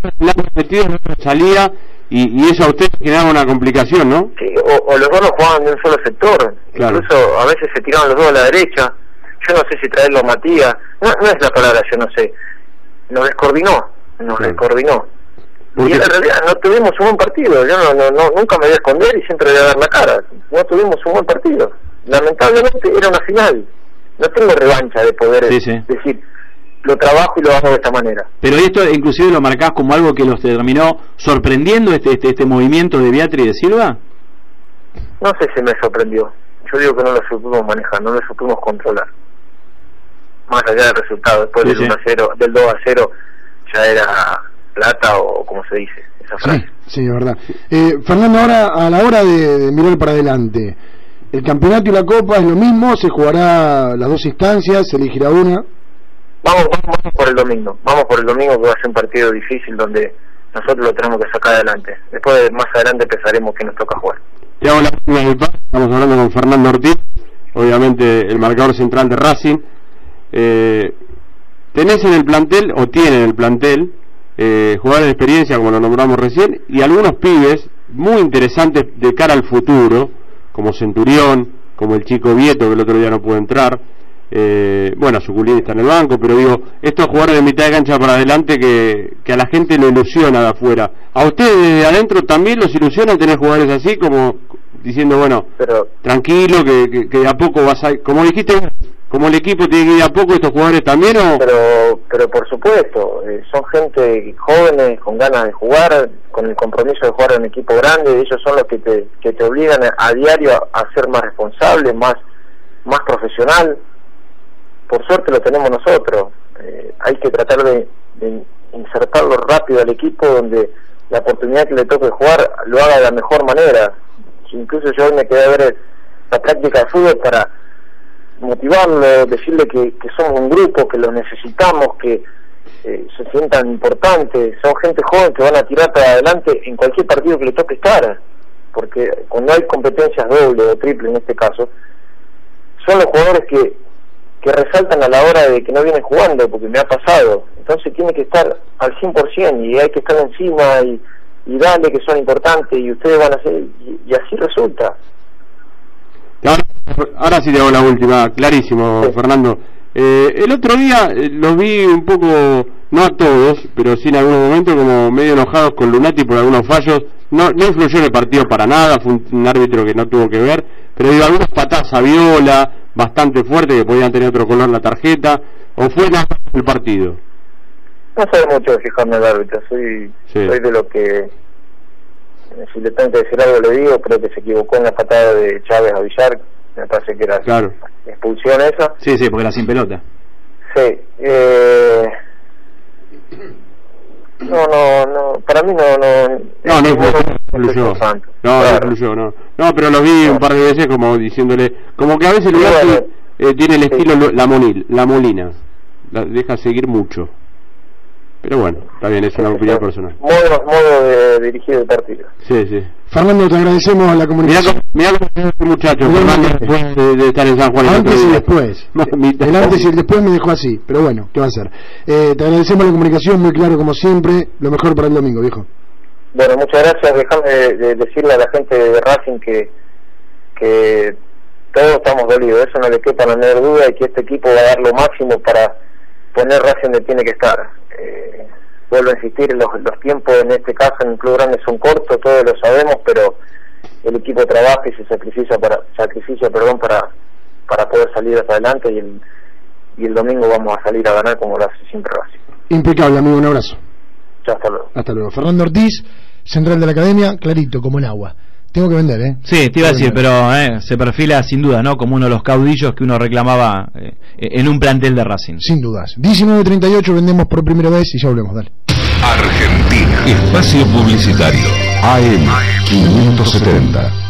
metido, no salía y, y eso a usted generaba una complicación, ¿no? Sí, o, o los dos no jugaban de un solo sector, Claro. incluso a veces se tiraban los dos a la derecha, yo no sé si traerlo a Matías, no, no es la palabra, yo no sé, nos descoordinó, nos Claro. descoordinó. Porque- Y en realidad no tuvimos un buen partido, yo no, no, no- nunca me voy a esconder y siempre voy a dar la cara, no tuvimos un buen partido. Lamentablemente era una final, no tengo revancha de poder Sí, sí. decir, lo trabajo y lo hago de esta manera. Pero esto inclusive lo marcás como algo que los terminó sorprendiendo este, este, este movimiento de Beatriz y de Silva. No sé si me sorprendió. Yo digo que no lo supimos manejar, no lo supimos controlar. Más allá del resultado, después Sí, del sí. 1 a 0, del 2 a 0, ya era plata o como se dice, esa Sí, frase. sí, es verdad. Eh, Fernando, ahora a la hora de, de mirar para adelante, ¿el campeonato y la copa es lo mismo? ¿Se jugará las dos instancias? ¿Se elegirá una? Vamos, por el domingo, vamos por el domingo que va a ser un partido difícil donde nosotros lo tenemos que sacar adelante. Después, más adelante, pensaremos que nos toca jugar. Te hago la. Estamos hablando con Fernando Ortiz, obviamente el marcador central de Racing. Eh, tenés en el plantel, o tiene en el plantel, eh, jugadores de experiencia, como lo nombramos recién, y algunos pibes muy interesantes de cara al futuro, como Centurión, como el chico Vieto, que el otro día no pudo entrar. Eh, bueno, Suculín está en el banco, pero digo, estos jugadores de mitad de cancha para adelante que, que a la gente lo ilusiona de afuera. ¿A ustedes desde adentro también los ilusiona tener jugadores así, como diciendo, bueno, Pero tranquilo, que, que, que de a poco vas a... Como dijiste, como el equipo tiene que ir de a poco, estos jugadores también, o... pero pero por supuesto eh, son gente jóvenes con ganas de jugar con el compromiso de jugar en un equipo grande ellos son los que te, que te obligan a, a diario a, a ser más responsable más más profesional por suerte lo tenemos nosotros. Eh, hay que tratar de, insertarlo rápido al equipo donde la oportunidad que le toque jugar lo haga de la mejor manera. Incluso yo hoy me quedé a ver la práctica de fútbol para motivarlo, decirle que, que somos un grupo, que lo necesitamos, que eh, se sientan importantes, son gente joven que van a tirar para adelante en cualquier partido que le toque estar, porque cuando hay competencias doble o triple en este caso, son los jugadores que, que resaltan a la hora de que no vienen jugando, porque me ha pasado, entonces tiene que estar al 100% y hay que estar encima y, y darle que son importantes y ustedes van a hacer, y, y así resulta. Ahora, ahora sí te hago la última, clarísimo, Sí. Fernando. Eh, el otro día eh, los vi un poco, no a todos, pero sí en algunos momentos como medio enojados con Lunati por algunos fallos. No, no influyó en el partido para nada, fue un, un árbitro que no tuvo que ver, pero digo, algunas patadas a Viola, bastante fuerte, que podían tener otro color la tarjeta, o fue más el partido. No soy mucho de fijarme el árbitro, soy, Sí. soy de lo que, si le tengo que decir algo le digo, creo que se equivocó en la patada de Chávez a Villar, me parece que era Claro. expulsión esa. Sí, sí, porque era sin pelota. Sí, eh, no, no, no, para mí no, no, No, no influyó, no no influyó. No, pero lo vi un par de veces como diciéndole, como que a veces Lunati bueno. eh, tiene el estilo lo- la, monil, la molina, la deja seguir mucho. Pero bueno, está bien, es una opinión personal. Modo, modo de dirigir el partido. Sí, sí. Fernando, te agradecemos la Mirá comunicación. mirá cómo es este muchacho, Mirá Fernando, después de, de estar en San Juan. Antes y después. [laughs] El antes y el después me dejó así, pero bueno, ¿qué va a hacer? Eh, te agradecemos la comunicación, muy claro como siempre. Lo mejor para el domingo, viejo. Bueno, muchas gracias. Déjame de- de decirle a la gente de Racing que, que todos estamos dolidos, eso no le quepa la menor duda y que este equipo va a dar lo máximo para poner Racing donde tiene que estar. Eh, vuelvo a insistir, los, los tiempos en este caso en el club grande son cortos, todos lo sabemos, pero el equipo trabaja y se sacrifica para, sacrifica, perdón, para, para poder salir hacia adelante y el, y el domingo vamos a salir a ganar como lo hace siempre Racing. Impecable, amigo, un abrazo. Ya hasta luego. Hasta luego. Fernando Ortiz, central de la academia, clarito como el agua. Tengo que vender, ¿eh? Sí, te iba a decir, pero eh, se perfila sin duda, ¿no? Como uno de los caudillos que uno reclamaba eh, en un plantel de Racing. Sin dudas. 19.38 vendemos por primera vez y ya volvemos, dale. Argentina. Espacio Publicitario. AM 570.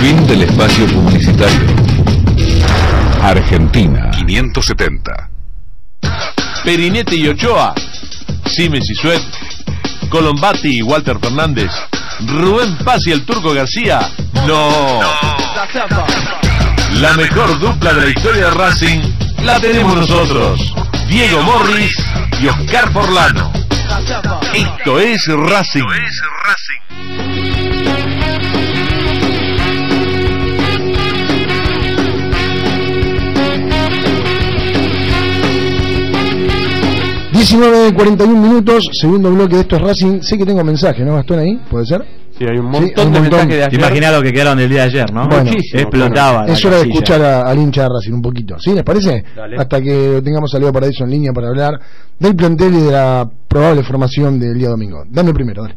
Fin del espacio publicitario. Argentina 570. Perinete y Ochoa, Simes y Suet, Colombati y Walter Fernández, Rubén Paz y el Turco García. No. La mejor dupla de la historia de Racing la tenemos nosotros. Diego Morris y Oscar Forlano. Esto es Racing. Esto es Racing. 19, 41 minutos, segundo bloque de esto es Racing. Sé que tengo mensaje, ¿no, Gastón? Ahí, ¿puede ser? Sí, hay un montón, de mensajes de ayer. Imagina lo que quedaron el día de ayer, ¿no? Muchísimo. Explotaba. Bueno. es hora de escuchar al hincha de Racing un poquito. ¿Sí? ¿Les parece? Dale. Hasta que tengamos a Leo Paraíso en línea para hablar del plantel y de la probable formación del día domingo. Dame primero, dale.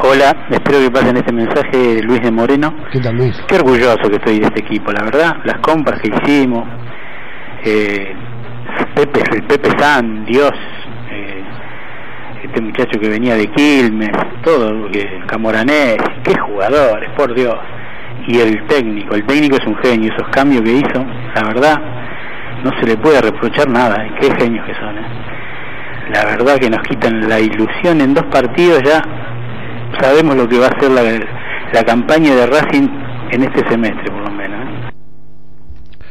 Hola, espero que pasen este mensaje Luis de Moreno. ¿Qué tal, Luis? Qué orgulloso que estoy de este equipo, la verdad. Las compras que hicimos. Eh, Pepe, el Pepe San, Dios, este muchacho que venía de Quilmes, todo, que Camoranés, qué jugadores, por Dios. Y el técnico, el técnico es un genio, esos cambios que hizo, la verdad, no se le puede reprochar nada, eh, qué genios que son. eh. La verdad que nos quitan la ilusión en dos partidos ya sabemos lo que va a ser la, la campaña de Racing en este semestre, por.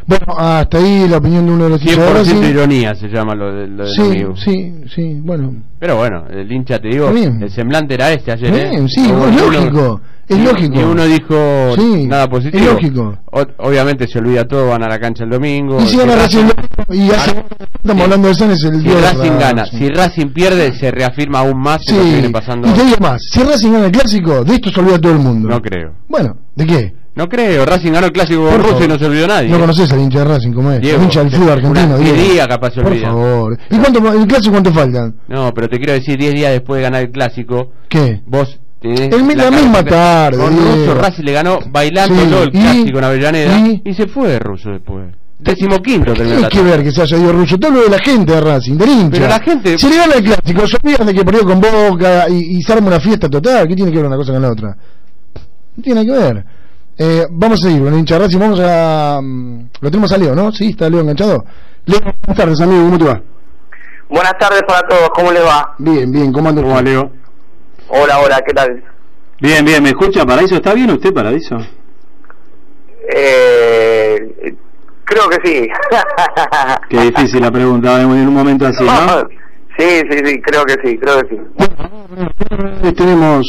Bueno, hasta ahí la opinión de uno de los hinchas de 100% Racing. ironía se llama lo, de, lo del Sí, amigo. sí, sí, bueno. Pero bueno, el hincha te digo, bien. el semblante era este ayer, ¿eh? bien, sí, No hubo es lógico, es lógico. Ni uno dijo Sí, nada positivo. es lógico. O- obviamente se olvida todo, van a la cancha el domingo. Y si gana Si Racing y hace, estamos hablando de es el si Racing gana, si Racing pierde, se reafirma aún más Sí, lo que viene pasando. y te digo más, si Racing gana el clásico, de esto se olvida todo el mundo. No creo. Bueno, ¿de qué? No creo, Racing ganó el clásico con Russo y no se olvidó nadie. No ¿eh? conoces al hincha de Racing como es, Diego, el hincha del fútbol argentino. 10 Diego. días capaz se Por olvida. favor. ¿Y cuánto, el clásico cuánto faltan? No, pero te quiero decir, 10 días después de ganar el clásico, ¿Qué? vos Tenés El la misma tarde, Con. Russo Racing le ganó bailando Sí, el ¿y? clásico en Avellaneda ¿y? y, se fue Russo después. Décimo quinto terminó la que ver que se haya ido Russo. Te hablo de la gente de Racing, del hincha. Pero la gente- Si le gana el clásico, se olvidan de que perdió con Boca y, y se arma una fiesta total. ¿Qué tiene que ver una cosa con la otra? No tiene que ver. Eh, vamos a seguir con el hincha Racing. Vamos a. mm, Lo tenemos a Leo, ¿no? Sí, está Leo enganchado. Leo, buenas tardes, amigo. ¿Cómo te va? Buenas tardes para todos, ¿cómo les va? Bien, bien. ¿Cómo anda? ¿Cómo va, Leo? Hola, hola, ¿qué tal? Bien, bien, ¿me escucha Paraíso? ¿Está bien usted, Paraíso? Eh, creo que sí. [laughs] Qué difícil la pregunta en un momento así, ¿no? [laughs] Sí, sí, sí, creo que sí, creo que sí. Eh, Tenemos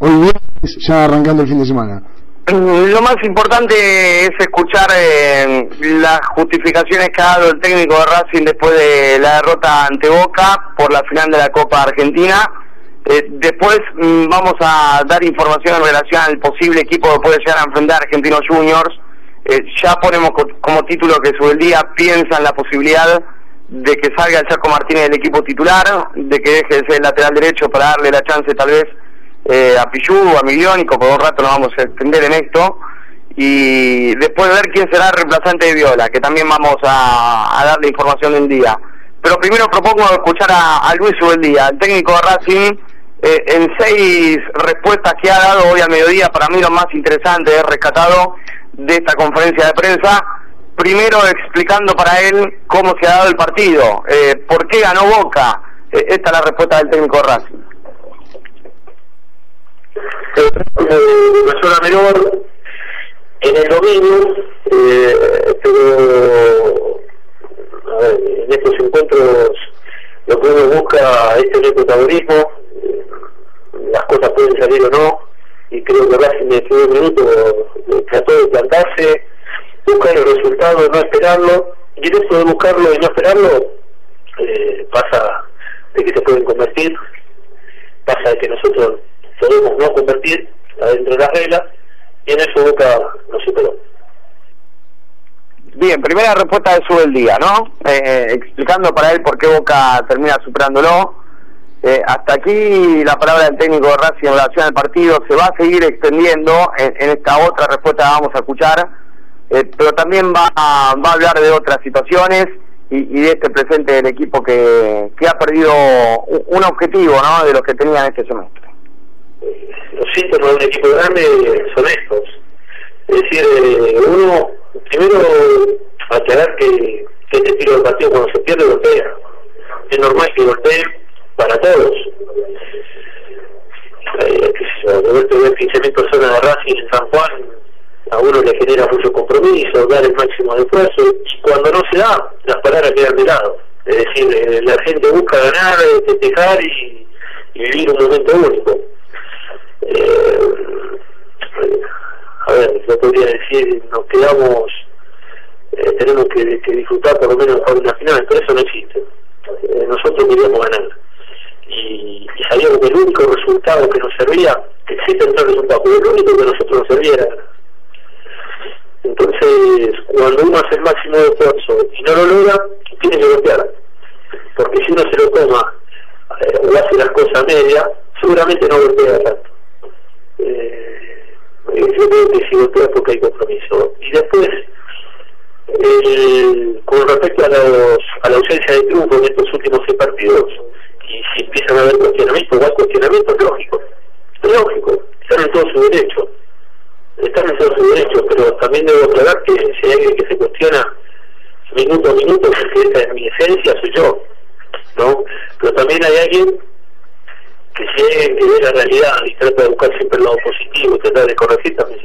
hoy viernes, ya arrancando el fin de semana. Lo más importante es escuchar eh, las justificaciones que ha dado el técnico de Racing después de la derrota ante Boca por la final de la Copa Argentina. Eh, después mm, vamos a dar información en relación al posible equipo que puede llegar a enfrentar Argentinos Juniors. Eh, ya ponemos co- como título que sobre el día piensa en la posibilidad de que salga el Chaco Martínez del equipo titular, de que deje de ser el lateral derecho para darle la chance tal vez eh, a Pillú, a Miliónico, por un rato nos vamos a extender en esto, y después ver quién será el reemplazante de Viola, que también vamos a, darle información del día. Pero primero propongo escuchar a, a Luis Ubeldía, el técnico de Racing, eh, en seis respuestas que ha dado hoy al mediodía, para mí lo más interesante es rescatado de esta conferencia de prensa, primero explicando para él cómo se ha dado el partido, eh, por qué ganó Boca, Eh, esta es la respuesta del técnico de Racing. Persona menor. En el dominio, eh, pero ver, en estos encuentros lo que uno busca es tener protagonismo, eh, las cosas pueden salir o no, y creo que Racing en el primer minuto eh, trató de plantarse, buscar el resultado, no esperarlo, y en eso de buscarlo y no esperarlo, eh, pasa de que se pueden convertir, pasa de que nosotros podemos no convertir adentro de las reglas y en eso Boca nos superó. Bien, primera respuesta de Sube el Día, ¿no? Eh, explicando para él por qué Boca termina superándolo. Eh, hasta aquí la palabra del técnico de Racing en relación al partido se va a seguir extendiendo en, esta otra respuesta que vamos a escuchar, eh, pero también va a, hablar de otras situaciones y, de este presente del equipo que, que ha perdido un objetivo, ¿no? De los que tenían este semestre. Los síntomas de un equipo grande son estos. Es decir, eh, uno, primero aclarar que, que este estilo de partido cuando se pierde golpea. Es normal que golpee para todos. Eh, Roberto ver 15.000 personas de Racing en San Juan, a uno le genera mucho compromiso, dar el máximo de esfuerzo, y cuando no se da, las palabras quedan de lado. Es decir, eh, la gente busca ganar, eh, festejar y vivir un momento único. Eh, a ver, yo podría decir, nos quedamos, eh, tenemos que, disfrutar por lo menos de una final, pero eso no existe. Eh, nosotros queríamos ganar. Y, y sabíamos que el único resultado que nos servía, que existen tres resultados, pero el único que nosotros nos servía era. Entonces, cuando uno hace el máximo de esfuerzo y no lo logra, tiene que golpear. Porque si uno se lo toma eh, o hace las cosas medias, seguramente no golpea tanto. Eh, yo creo que sí golpea porque hay compromiso. Y después, con respecto a, los, a la ausencia de triunfo en estos últimos seis partidos, y si empiezan a haber cuestionamientos, hay cuestionamientos, es lógico. Es lógico, están en todo su derecho están en todos sus derechos, pero también debo aclarar que si hay alguien que se cuestiona minuto a minuto, porque esta es mi esencia, soy yo, ¿no? Pero también hay alguien que que ve la realidad y trata de buscar siempre el lado positivo tratar de corregir, también.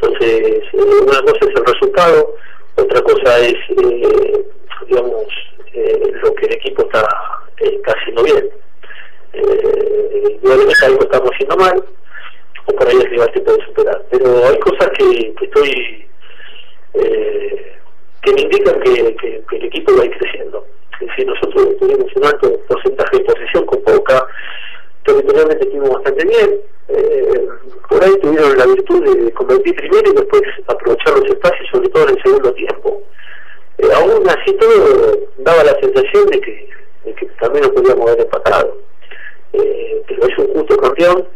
Entonces, eh, una cosa es el resultado, otra cosa es, eh, digamos, eh, lo que el equipo está, haciendo bien. Eh, igualmente algo estamos haciendo mal, o por ahí el rival puede superar. Pero hay cosas que, que estoy eh, que me indican que, que- que el equipo va a ir creciendo. Es decir, nosotros tuvimos un alto porcentaje de posesión con Boca, territorialmente estuvimos bastante bien. eh, por ahí tuvieron la virtud de convertir primero y después aprovechar los espacios, sobre todo en el segundo tiempo. Eh, aún así todo daba la sensación de que, también nos podíamos haber empatado. Eh, pero es un justo campeón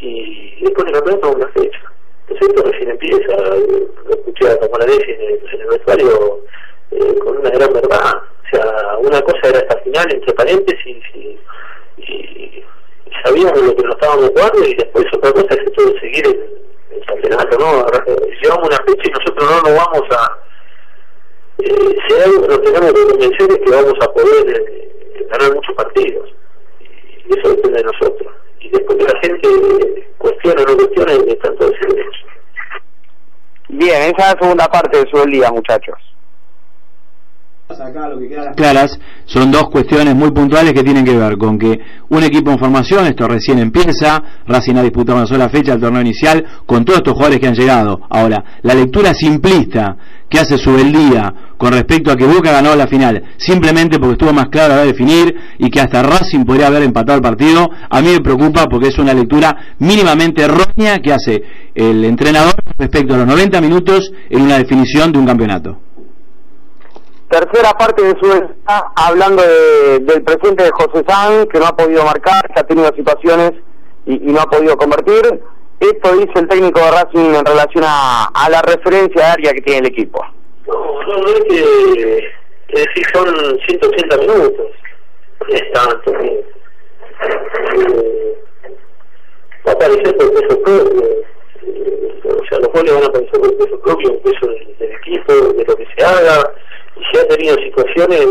y después del campeonato una fecha. Entonces esto recién empieza, lo escuché a Camarades en el, en el vestuario eh, con una gran verdad. O sea, una cosa era esta final entre paréntesis y, y, y sabíamos lo que nos estábamos jugando y después otra cosa es esto de seguir el, el campeonato, ¿no? Llevamos una fecha y nosotros no nos vamos a... Eh, si algo que nos tenemos que convencer es que vamos a poder eh, ganar muchos partidos. Y eso depende de nosotros. Y después que la gente cuestiona o no cuestiona, todos en derecho. Bien, esa es la segunda parte de su día, muchachos. Claras son dos cuestiones muy puntuales que tienen que ver con que un equipo en formación, esto recién empieza, Racing ha disputado una sola fecha del torneo inicial con todos estos jugadores que han llegado. Ahora, la lectura simplista que hace Subeldía con respecto a que Boca ganó la final simplemente porque estuvo más claro a definir y que hasta Racing podría haber empatado el partido, a mí me preocupa porque es una lectura mínimamente errónea que hace el entrenador respecto a los 90 minutos en una definición de un campeonato. Tercera parte de su día, hablando de- del presente de José San, que no ha podido marcar, que ha tenido situaciones y, no ha podido convertir. Esto dice el técnico de Racing en relación a, la referencia área que tiene el equipo. No, no, no es que, es decir, son 180 minutos. Es tanto. por peso propio. Eh, o sea, los goles van a aparecer por peso propio, por peso del, equipo, de lo que se haga. Y si ha tenido situaciones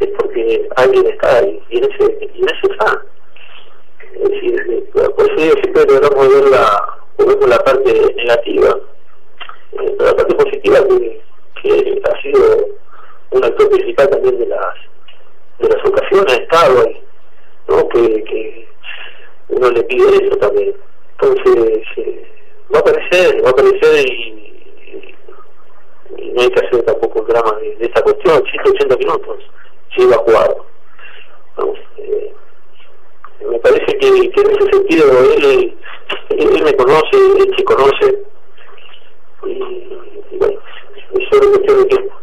es porque alguien está ahí. Y en ese, en ese está. Es decir, eh, por eso digo, siempre tratamos ver la, la parte negativa. Eh, pero la parte positiva que, que ha sido un actor principal también de las de las ocasiones, ha estado ahí, ¿no? Que, uno le pide eso también. Entonces, va a aparecer, va a aparecer y, no hay que hacer tampoco un drama de, de esta cuestión, 180 minutos, lleva jugado. Vamos, eh, me parece que, en ese sentido él, me conoce, él se conoce, y, bueno, es solo cuestión de tiempo.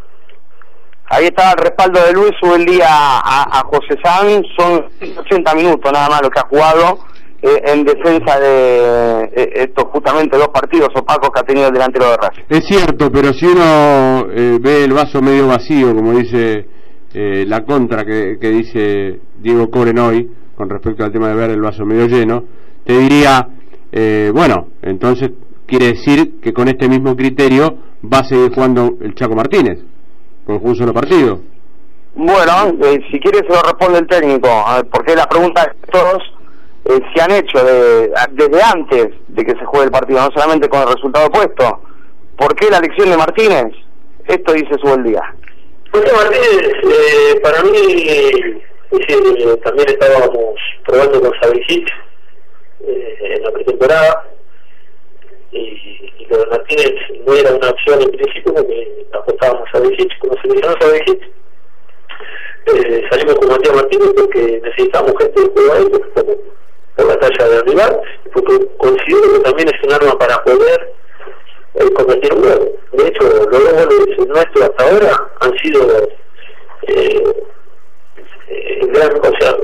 Ahí está el respaldo de Luis el día a, a José San, son 80 minutos nada más lo que ha jugado en defensa de eh, estos justamente dos partidos opacos que ha tenido el delantero de Racing. Es cierto, pero si uno eh, ve el vaso medio vacío, como dice eh, la contra que, que dice Diego Coren hoy, con respecto al tema de ver el vaso medio lleno, te diría, eh, bueno, entonces quiere decir que con este mismo criterio va a seguir jugando el Chaco Martínez, con un solo partido. Bueno, eh, si quiere se lo responde el técnico, porque la pregunta que todos eh, se han hecho de, desde antes de que se juegue el partido, no solamente con el resultado puesto. ¿Por qué la elección de Martínez? Esto dice su día. José Martínez, eh, para mí, eh, también estábamos probando con Sabricic eh, en la pretemporada y, y lo de Martínez no era una opción en principio porque apostábamos a Sabricic, como se mencionó Sabricic, eh, salimos con Matías Martínez porque necesitábamos gente de juego ahí la talla del rival, porque considero que también es un arma para poder eh, un gol. De hecho, los dos goles nuestros hasta ahora han sido eh, eh, gran, o sea,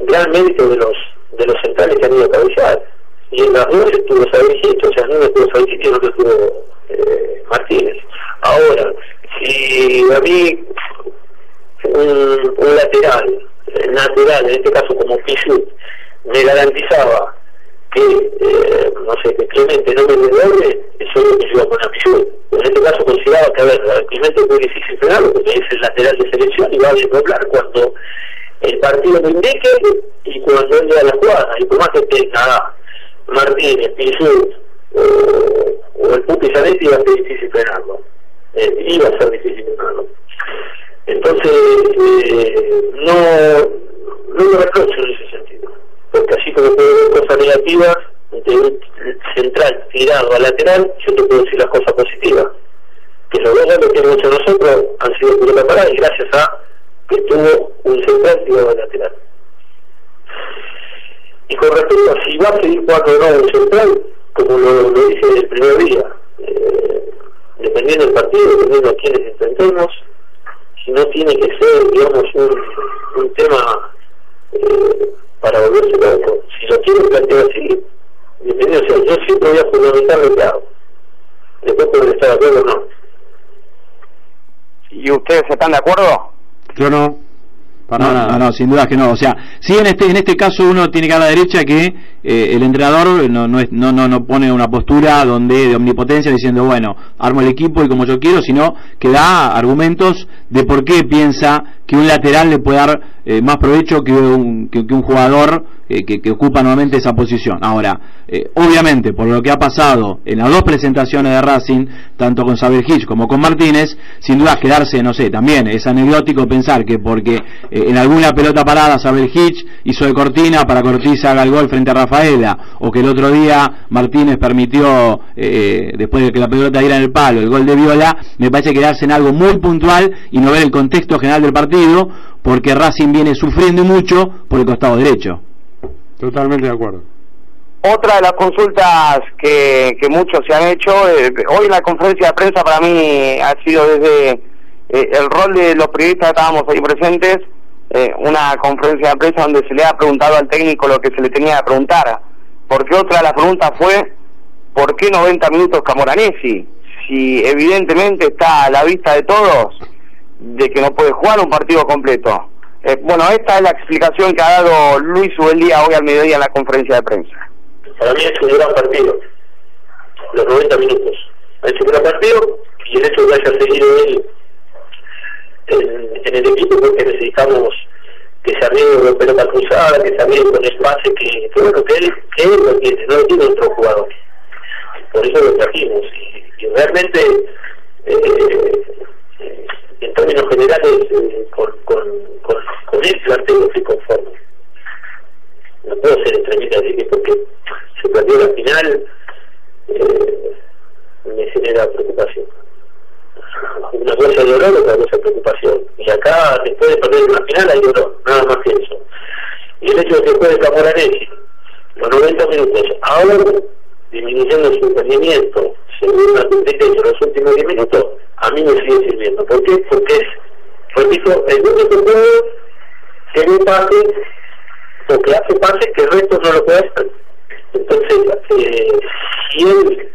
gran mérito de los de los centrales que han ido a cabecear. Y en las dos estuvo Sabricic, o sea, no estuvo Sabricic y otro estuvo eh, Martínez. Ahora, si a mí un, un lateral, eh, natural, en este caso como Pichut, me garantizaba que, eh, no sé, que Clemente no me devuelve, eso es lo que yo iba a poner Pichut. En este caso consideraba que, a ver, Clemente es muy difícil frenarlo porque es el lateral de selección y va a desdoblar cuando el partido me indique y cuando él a la jugada. Y por más que tenga Martínez, Pichut o, el Pupi Zanetti, iba a ser difícil frenarlo. Eh, iba a ser difícil frenarlo. Entonces, eh, no, no lo reprocho en ese sentido, porque así como puedo ver cosas negativas de central tirado a lateral, yo te puedo decir las cosas positivas. Que los dos goles que hemos hecho nosotros han sido pelota parada y gracias a que tuvo un central tirado a lateral. Y con respecto a si va a seguir jugando o no central, como lo, lo dije el primer día, eh, dependiendo del partido, dependiendo a quienes enfrentemos, si no tiene que ser, digamos, un, un tema eh, para volverse loco. Si lo quiere plantear así, Bienvenido sea, yo siempre voy a fundamentar lo que hago. Después pueden estar de acuerdo o no. ¿Y ustedes están de acuerdo? Yo no. Para no, nada. no, no, sin duda que no. O sea, sí en este en este caso uno tiene que a la derecha que eh, el entrenador no no, es- no no no pone una postura donde de omnipotencia diciendo bueno armo el equipo y como yo quiero, sino que da argumentos de por qué piensa que un lateral le puede dar eh, más provecho que un que, un jugador eh, que, ocupa nuevamente esa posición. Ahora, eh, obviamente por lo que ha pasado en las dos presentaciones de Racing, tanto con Saber Hitch como con Martínez, sin duda quedarse, no sé, también es anecdótico pensar que porque en alguna pelota parada Saber Hitch hizo de cortina para que Ortiz haga el gol frente a Rafaela, o que el otro día Martínez permitió, después de que la pelota diera en el palo, el gol de Viola, me parece quedarse en algo muy puntual y no ver el contexto general del partido, porque Racing viene sufriendo mucho por el costado derecho. Totalmente de acuerdo. Otra de las consultas que, que muchos se han hecho, eh, hoy en la conferencia de prensa para mí ha sido desde eh, el rol de los periodistas, estábamos ahí presentes, eh, una conferencia de prensa donde se le ha preguntado al técnico lo que se le tenía que preguntar. Porque otra de las preguntas fue, ¿por qué 90 minutos Camoranesi? Si evidentemente está a la vista de todos de que no puede jugar un partido completo. Eh, bueno, esta es la explicación que ha dado Luis Ubeldía hoy al mediodía en la conferencia de prensa. Para mí es un gran partido, los 90 minutos. Es un gran partido y el hecho de que haya seguido él en, el equipo porque necesitamos que se arriesgue con pelota cruzada, que se arriesgue con espacio, que, que bueno, que él, que lo tiene, no lo tiene otro jugador. Por eso lo trajimos. Y, y realmente, eh, eh, en términos generales, eh, con, con, con, con el estoy conforme. No puedo ser extremista así que porque se perdió la final eh, me genera preocupación. Una cosa es dolor otra cosa es preocupación. Y acá después de perder una final hay dolor nada más que eso. Y el hecho de que juegue Camoranesi los 90 minutos ahora disminuyendo su rendimiento según la competencia los últimos 10 minutos a mí me sigue sirviendo ¿por qué? porque es repito el único juego que me pase o que hace pase que el resto no lo puede hacer. Entonces, eh, si él,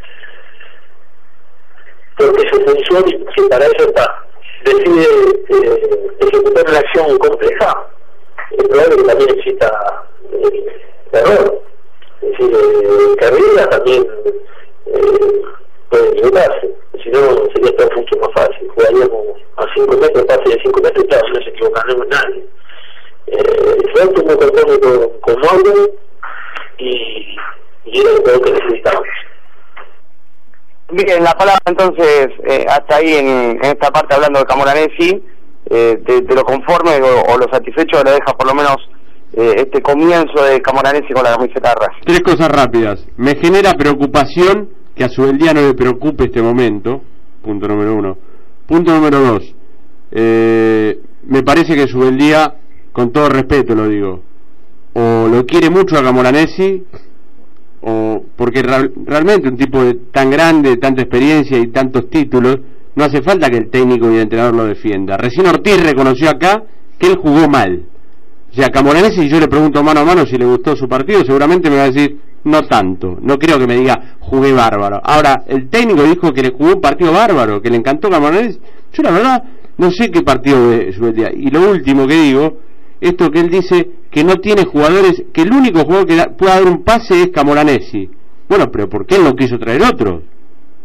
porque su función, que para eso está, decide eh, ejecutar una acción compleja, es probable que también exista eh, error. Decir, eh, carrera también eh, puede equivocarse, si no sería todo mucho más fácil. Jugaríamos a 5 metros, pase de 5 metros, claro, no se equivocaríamos nadie eh, yo estuve conforme con, con Morgan y, y era juego que necesitábamos. Bien, la palabra entonces, eh, hasta ahí en, esta parte hablando de Camoranesi, eh, de, lo conforme o lo satisfecho le deja por lo menos eh, este comienzo de Camoranesi con la camiseta. Tres cosas rápidas. Me genera preocupación que a su día no le preocupe este momento. Punto número uno. Punto número dos. Eh, me parece que Subeldía, con todo respeto lo digo, o lo quiere mucho a Camoranesi, o porque real- realmente un tipo de tan grande, de tanta experiencia y tantos títulos, no hace falta que el técnico y el entrenador lo defienda. Recién Ortiz reconoció acá que él jugó mal. O sea, Camoranesi, si yo le pregunto mano a mano si le gustó su partido, seguramente me va a decir, no tanto. No creo que me diga, jugué bárbaro. Ahora, el técnico dijo que le jugó un partido bárbaro, que le encantó Camoranesi. Yo la verdad no sé qué partido Subeldía. Y lo último que digo, esto que él dice que no tiene jugadores, que el único jugador que pueda dar un pase es Camoranesi. Bueno, pero ¿por qué él no quiso traer otro?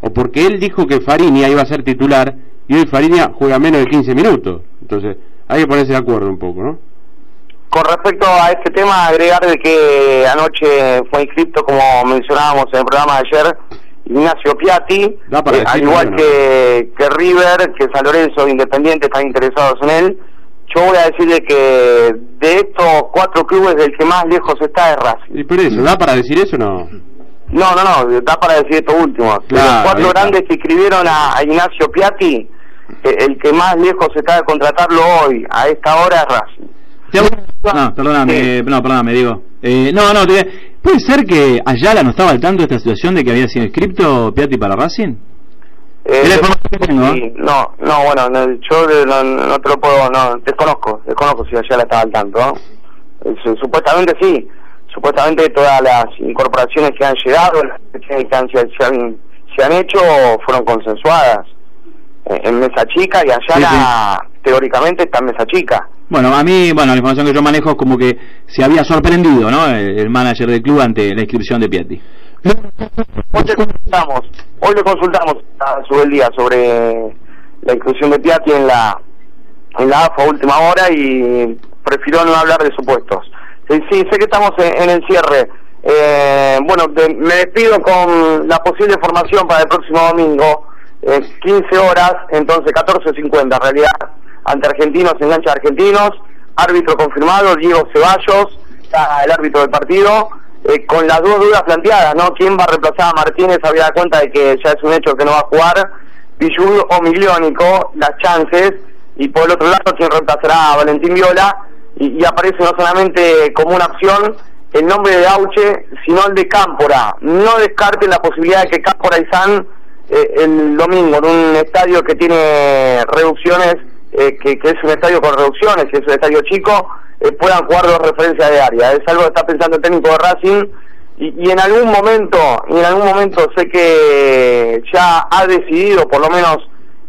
O porque él dijo que Farinia iba a ser titular y hoy Farinia juega menos de 15 minutos. Entonces, hay que ponerse de acuerdo un poco, ¿no? Con respecto a este tema, agregar de que anoche fue inscrito, como mencionábamos en el programa de ayer, Ignacio Piatti, eh, al igual bueno. que, que River, que San Lorenzo, Independiente están interesados en él. Yo voy a decirle que de estos cuatro clubes, el que más lejos está es Racing. Y por eso, ¿da para decir eso o no? No, no, no, da para decir esto último. De los cuatro grandes que escribieron a, a Ignacio Piatti, eh, el que más lejos está de contratarlo hoy, a esta hora, es Racing. Te hago- No, perdóname, no, perdóname, digo. Eh, no, no, te- ¿puede ser que Ayala no estaba al tanto de esta situación de que había sido inscripto Piatti para Racing? Eh, tengo, ¿eh? sí, no, no, bueno, no, yo no, no te lo puedo, no, desconozco, desconozco si allá la estaba al tanto. ¿no? Eh, su- supuestamente sí, supuestamente todas las incorporaciones que han llegado, las que se, han, se han hecho, fueron consensuadas eh, en mesa chica y allá teóricamente está en mesa chica. Bueno, a mí, bueno, la información que yo manejo es como que se había sorprendido, ¿no? El, manager del club ante la inscripción de Piatti. Hoy le consultamos, hoy le consultamos a su día sobre la inclusión de Piatti en la en la AFA última hora y prefirió no hablar de supuestos. Sí, sí sé que estamos en, el cierre. Eh, bueno, me despido con la posible formación para el próximo domingo, eh, 15 horas, entonces 14.50 en realidad, ante Argentinos, engancha Argentinos, árbitro confirmado, Diego Ceballos, el árbitro del partido, eh, con las dos dudas planteadas, ¿no? ¿Quién va a reemplazar a Martínez? Había cuenta de que ya es un hecho que no va a jugar, Pichud o Miliónico, las chances, y por el otro lado, ¿quién reemplazará a Valentín Viola? Y, aparece no solamente como una opción el nombre de Auche, sino el de Cámpora. No descarten la posibilidad de que Cámpora y San eh, el domingo en un estadio que tiene reducciones eh, que, es un estadio con reducciones, y es un estadio chico, eh, puedan jugar dos referencias de área. Es algo que está pensando el técnico de Racing y, y, en algún momento, y en algún momento sé que ya ha decidido, por lo menos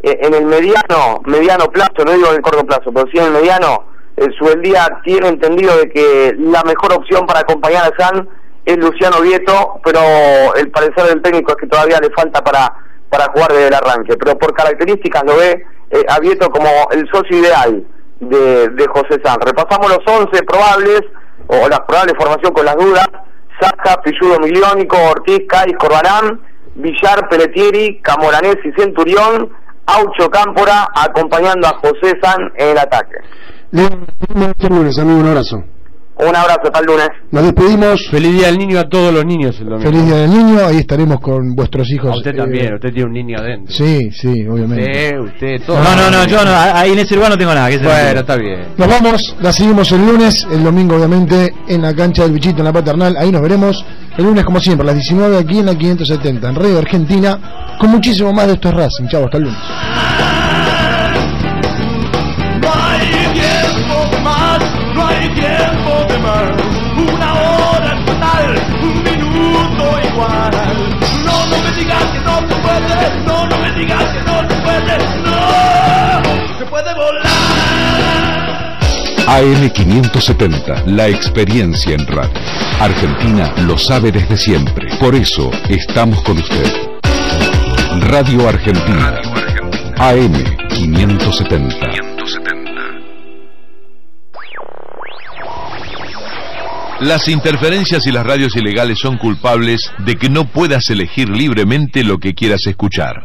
eh, en el mediano, mediano plazo, no digo en el corto plazo, pero sí en el mediano, el día tiene entendido de que la mejor opción para acompañar a San es Luciano Vieto, pero el parecer del técnico es que todavía le falta para, para jugar desde el arranque, pero por características lo ve eh, abierto como el socio ideal de, de José San. Repasamos los 11 probables, o la probable formación con las dudas, Saja, Pilludo Miliónico, Ortiz, Caiz, Corbarán, Villar, Pelletieri, Camoranés y Centurión, Aucho Cámpora acompañando a José San en el ataque. lunes, un abrazo. Un abrazo, hasta el lunes. Nos despedimos. Feliz Día del Niño a todos los niños el domingo. Feliz Día del Niño, ahí estaremos con vuestros hijos. usted también, eh, usted tiene un niño adentro. Sí, sí, obviamente. Usted, usted, todo. No, no, no, yo no, ahí en ese lugar no tengo nada. bueno, está bien. Nos vamos, la seguimos el lunes, el domingo obviamente en la cancha del bichito en la paternal, ahí nos veremos. El lunes como siempre, a las 19 aquí en la 570, en Radio Argentina, con muchísimo más de estos Racing. Chao, hasta el lunes. Digas que no se puede, no, se puede volar. AM570, la experiencia en radio. Argentina lo sabe desde siempre, por eso estamos con usted. Radio Argentina, AM570. Las interferencias y las radios ilegales son culpables de que no puedas elegir libremente lo que quieras escuchar.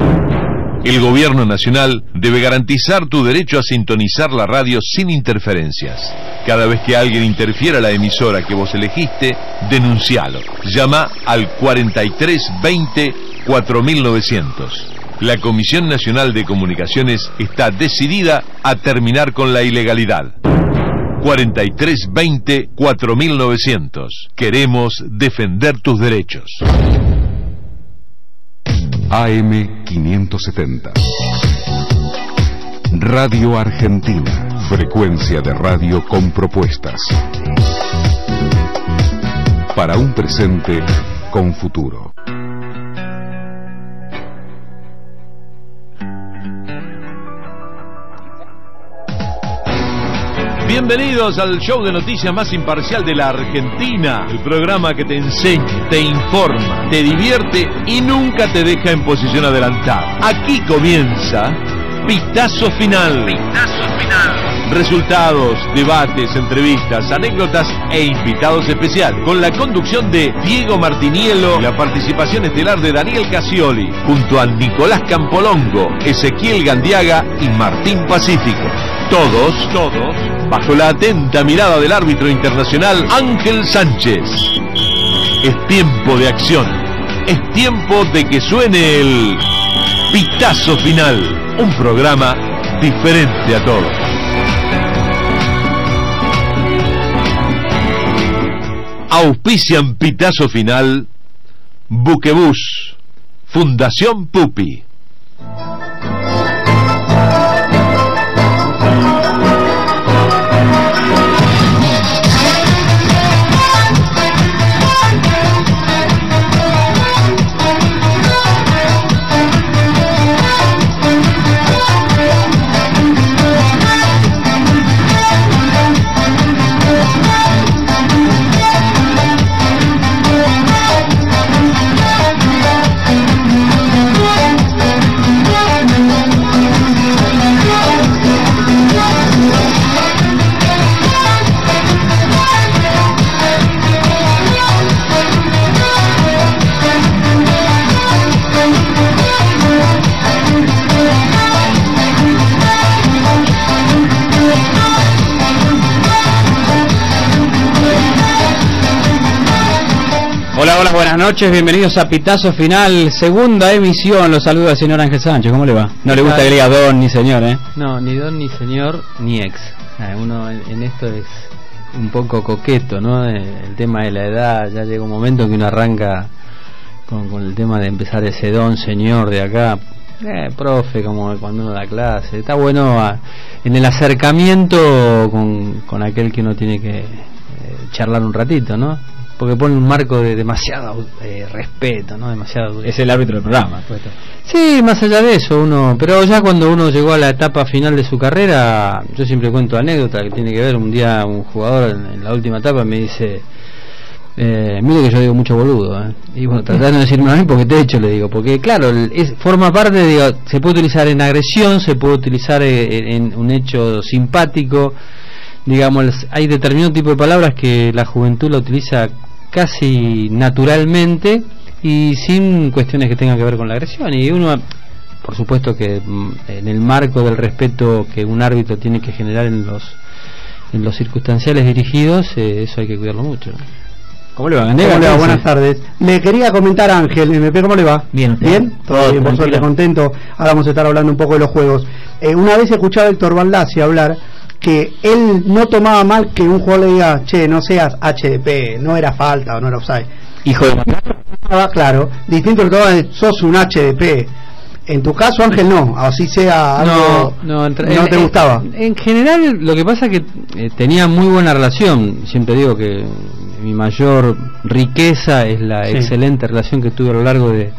El gobierno nacional debe garantizar tu derecho a sintonizar la radio sin interferencias. Cada vez que alguien interfiera la emisora que vos elegiste, denuncialo. Llama al 4320 4900. La Comisión Nacional de Comunicaciones está decidida a terminar con la ilegalidad. 4320 4900. Queremos defender tus derechos. AM 570. Radio Argentina. Frecuencia de radio con propuestas. Para un presente con futuro. Bienvenidos al show de noticias más imparcial de la Argentina, el programa que te enseña, te informa, te divierte y nunca te deja en posición adelantada. Aquí comienza Pitazo Final. Pitazo Final. Resultados, debates, entrevistas, anécdotas e invitados especiales. Con la conducción de Diego Martinielo y la participación estelar de Daniel Casioli, junto a Nicolás Campolongo, Ezequiel Gandiaga y Martín Pacífico. Todos, todos, bajo la atenta mirada del árbitro internacional Ángel Sánchez. Es tiempo de acción. Es tiempo de que suene el Pitazo Final, un programa diferente a todos. Auspician Pitazo Final, Buquebus, Fundación Pupi. Noches, bienvenidos a Pitazo Final, segunda emisión. Los saluda el señor Ángel Sánchez, ¿cómo le va? No le gusta que le diga don ni señor, ¿eh? No, ni don, ni señor, ni ex. Ah, Uno en, esto es un poco coqueto, ¿no? Eh, El tema de la edad, ya llega un momento que uno arranca con, con el tema de empezar ese don, señor de acá. Eh, profe, como cuando uno da clase. Está bueno ah, en el acercamiento con, con aquel que uno tiene que eh, charlar un ratito, ¿no? Porque pone un marco de demasiado eh, respeto, ¿no? Demasiado... Es el árbitro del programa. pues. Sí, más allá de eso, uno, pero ya cuando uno llegó a la etapa final de su carrera, yo siempre cuento anécdota que tiene que ver, un día un jugador en, en la última etapa me dice, eh, mire que yo digo mucho boludo, ¿eh? y bueno, [laughs] tratando de decirme a mí porque te he hecho, le digo, porque claro, es, forma parte, digo, se puede utilizar en agresión, se puede utilizar eh, en, un hecho simpático, digamos, hay determinado tipo de palabras que la juventud la utiliza casi naturalmente y sin cuestiones que tengan que ver con la agresión. Y uno, por supuesto que mm, en el marco del respeto que un árbitro tiene que generar en los en los circunstanciales dirigidos, eh, eso hay que cuidarlo mucho. ¿Cómo le va, ¿Cómo le va? Buenas tardes. Le quería comentar a Ángel, MP, ¿cómo le va? Bien, ¿Bien? Todo bien, por suerte, contento. Ahora vamos a estar hablando un poco de los juegos. Eh, una vez escuchaba a Héctor Baldassi hablar que él no tomaba mal que un jugador le diga, che, no seas HDP, no era falta o no era offside. Hijo de Ah, claro, distinto que todo sos un HDP. En tu caso, Ángel, no, así sea algo no, no, entra- no en- te en- gustaba. En, general, lo que pasa es que eh, tenía muy buena relación. Siempre digo que mi mayor riqueza es la Sí. excelente relación que tuve a lo largo de,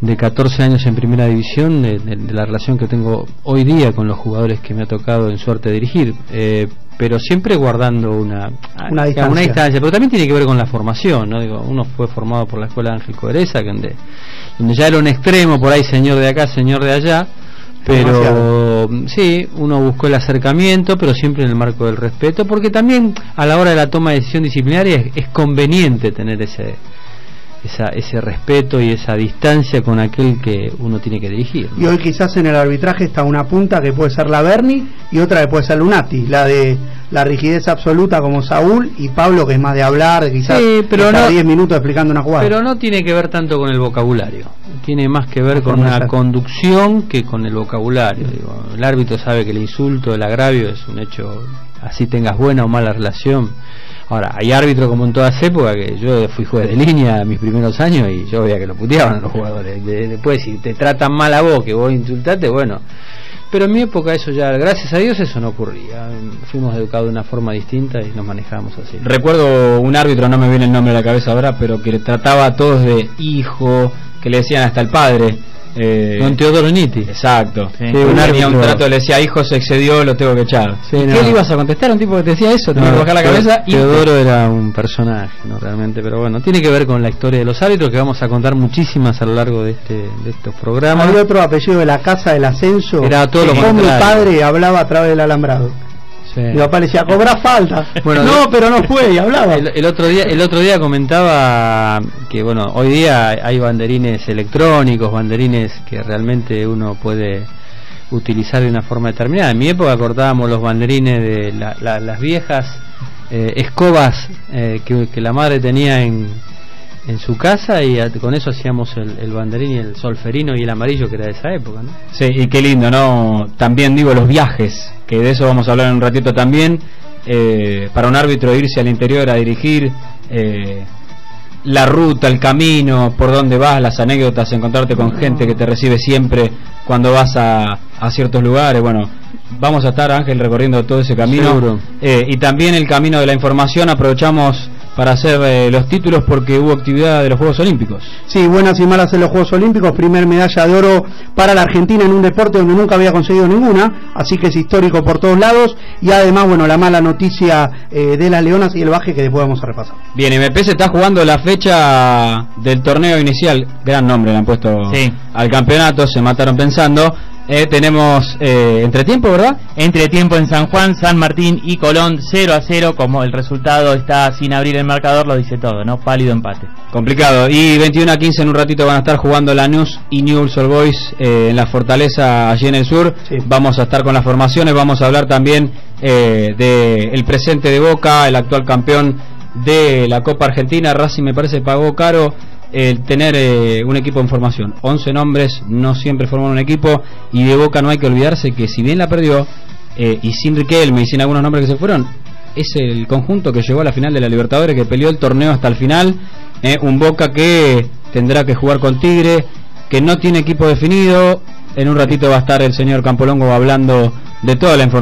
de 14 años en primera división, de, de- de la relación que tengo hoy día con los jugadores que me ha tocado en suerte dirigir. Eh, pero siempre guardando una, Una digamos, distancia. pero también tiene que ver con la formación, ¿no? Digo, uno fue formado por la escuela de Ángel Coderesa, que donde, donde ya era un extremo, por ahí señor de acá, señor de allá, pero sí, uno buscó el acercamiento, pero siempre en el marco del respeto, porque también a la hora de la toma de decisión disciplinaria es, es conveniente tener ese esa, ese respeto y esa distancia con aquel que uno tiene que dirigir. ¿no? Y hoy quizás en el arbitraje está una punta que puede ser la Berni y otra que puede ser Lunati, la de la rigidez absoluta como Saúl y Pablo que es más de hablar, de quizás Sí, pero estar no- 10 minutos explicando una jugada. Pero no tiene que ver tanto con el vocabulario, tiene más que ver con de una conducción que con el vocabulario. Digo, el árbitro sabe que el insulto, el agravio es un hecho, así tengas buena o mala relación. Ahora, hay árbitros como en todas épocas, que yo fui juez de línea mis primeros años y yo veía que lo puteaban los jugadores. De- después, si te tratan mal a vos, que vos insultaste, bueno. Pero en mi época eso ya, gracias a Dios, eso no ocurría. Fuimos educados de una forma distinta y nos manejamos así. Recuerdo un árbitro, no me viene el nombre a la cabeza ahora, pero que trataba a todos de hijo, que le decían hasta el padre. Eh, Don Teodoro Nitti. Exacto. Sí, un tenía un trato, le decía, hijo se excedió, lo tengo que echar. Sí, ¿Y no. ¿Qué le ibas a contestar a un tipo que te decía eso? Tenía que bajar la cabeza y... Teodoro era un personaje, ¿no? Realmente, pero bueno, tiene que ver con la historia de los árbitros que vamos a contar muchísimas a lo largo de este de estos programas. Había otro apellido de la casa del ascenso. Era todo lo que mi contrario. padre hablaba a través del alambrado. Sí. Decía, cobra falta. Bueno, no, pero no fue, y hablaba. El, el otro día el otro día comentaba que bueno hoy día hay banderines electrónicos banderines que realmente uno puede utilizar de una forma determinada en mi época cortábamos los banderines de la- la- las viejas eh, escobas eh, que, que la madre tenía en en su casa y a- con eso hacíamos el, el banderín y el solferino y el amarillo que era de esa época ¿no? Sí, y qué lindo, ¿no? También digo los viajes, que de eso vamos a hablar en un ratito también. Eh, para un árbitro irse al interior a dirigir eh, la ruta, el camino, por dónde vas, las anécdotas, encontrarte con gente que te recibe siempre cuando vas a, a ciertos lugares. Bueno, vamos a estar, Ángel, recorriendo todo ese camino. Eh, y también el camino de la información. Aprovechamos para hacer eh, los títulos porque hubo actividad de los Juegos Olímpicos. Sí, buenas y malas en los Juegos Olímpicos, primer medalla de oro para la Argentina en un deporte donde nunca había conseguido ninguna, así que es histórico por todos lados, y además, bueno, la mala noticia eh, de las Leonas y el baje que después vamos a repasar. Bien, MP se está jugando la fecha del torneo inicial. Gran nombre le han puesto Sí. al campeonato, se mataron pensando. Eh, tenemos eh, entretiempo, ¿verdad? Entre tiempo en San Juan, San Martín y Colón 0 a 0, como el resultado está sin abrir el marcador, lo dice todo, ¿no? Pálido empate. Complicado. Y 21 a 15 en un ratito van a estar jugando la News y Newell's Old Boys eh, en la Fortaleza allí en el sur. Vamos a estar con las formaciones, vamos a hablar también eh, del presente de Boca, el actual campeón de la Copa Argentina, Racing me parece pagó caro el tener eh, un equipo en formación. 11 nombres no siempre forman un equipo y de Boca no hay que olvidarse que si bien la perdió eh, y sin Riquelme y sin algunos nombres que se fueron, es el conjunto que llegó a la final de la Libertadores, que peleó el torneo hasta el final. eh, un Boca que tendrá que jugar con Tigre, que no tiene equipo definido. En un ratito va a estar el señor Campolongo hablando de toda la información.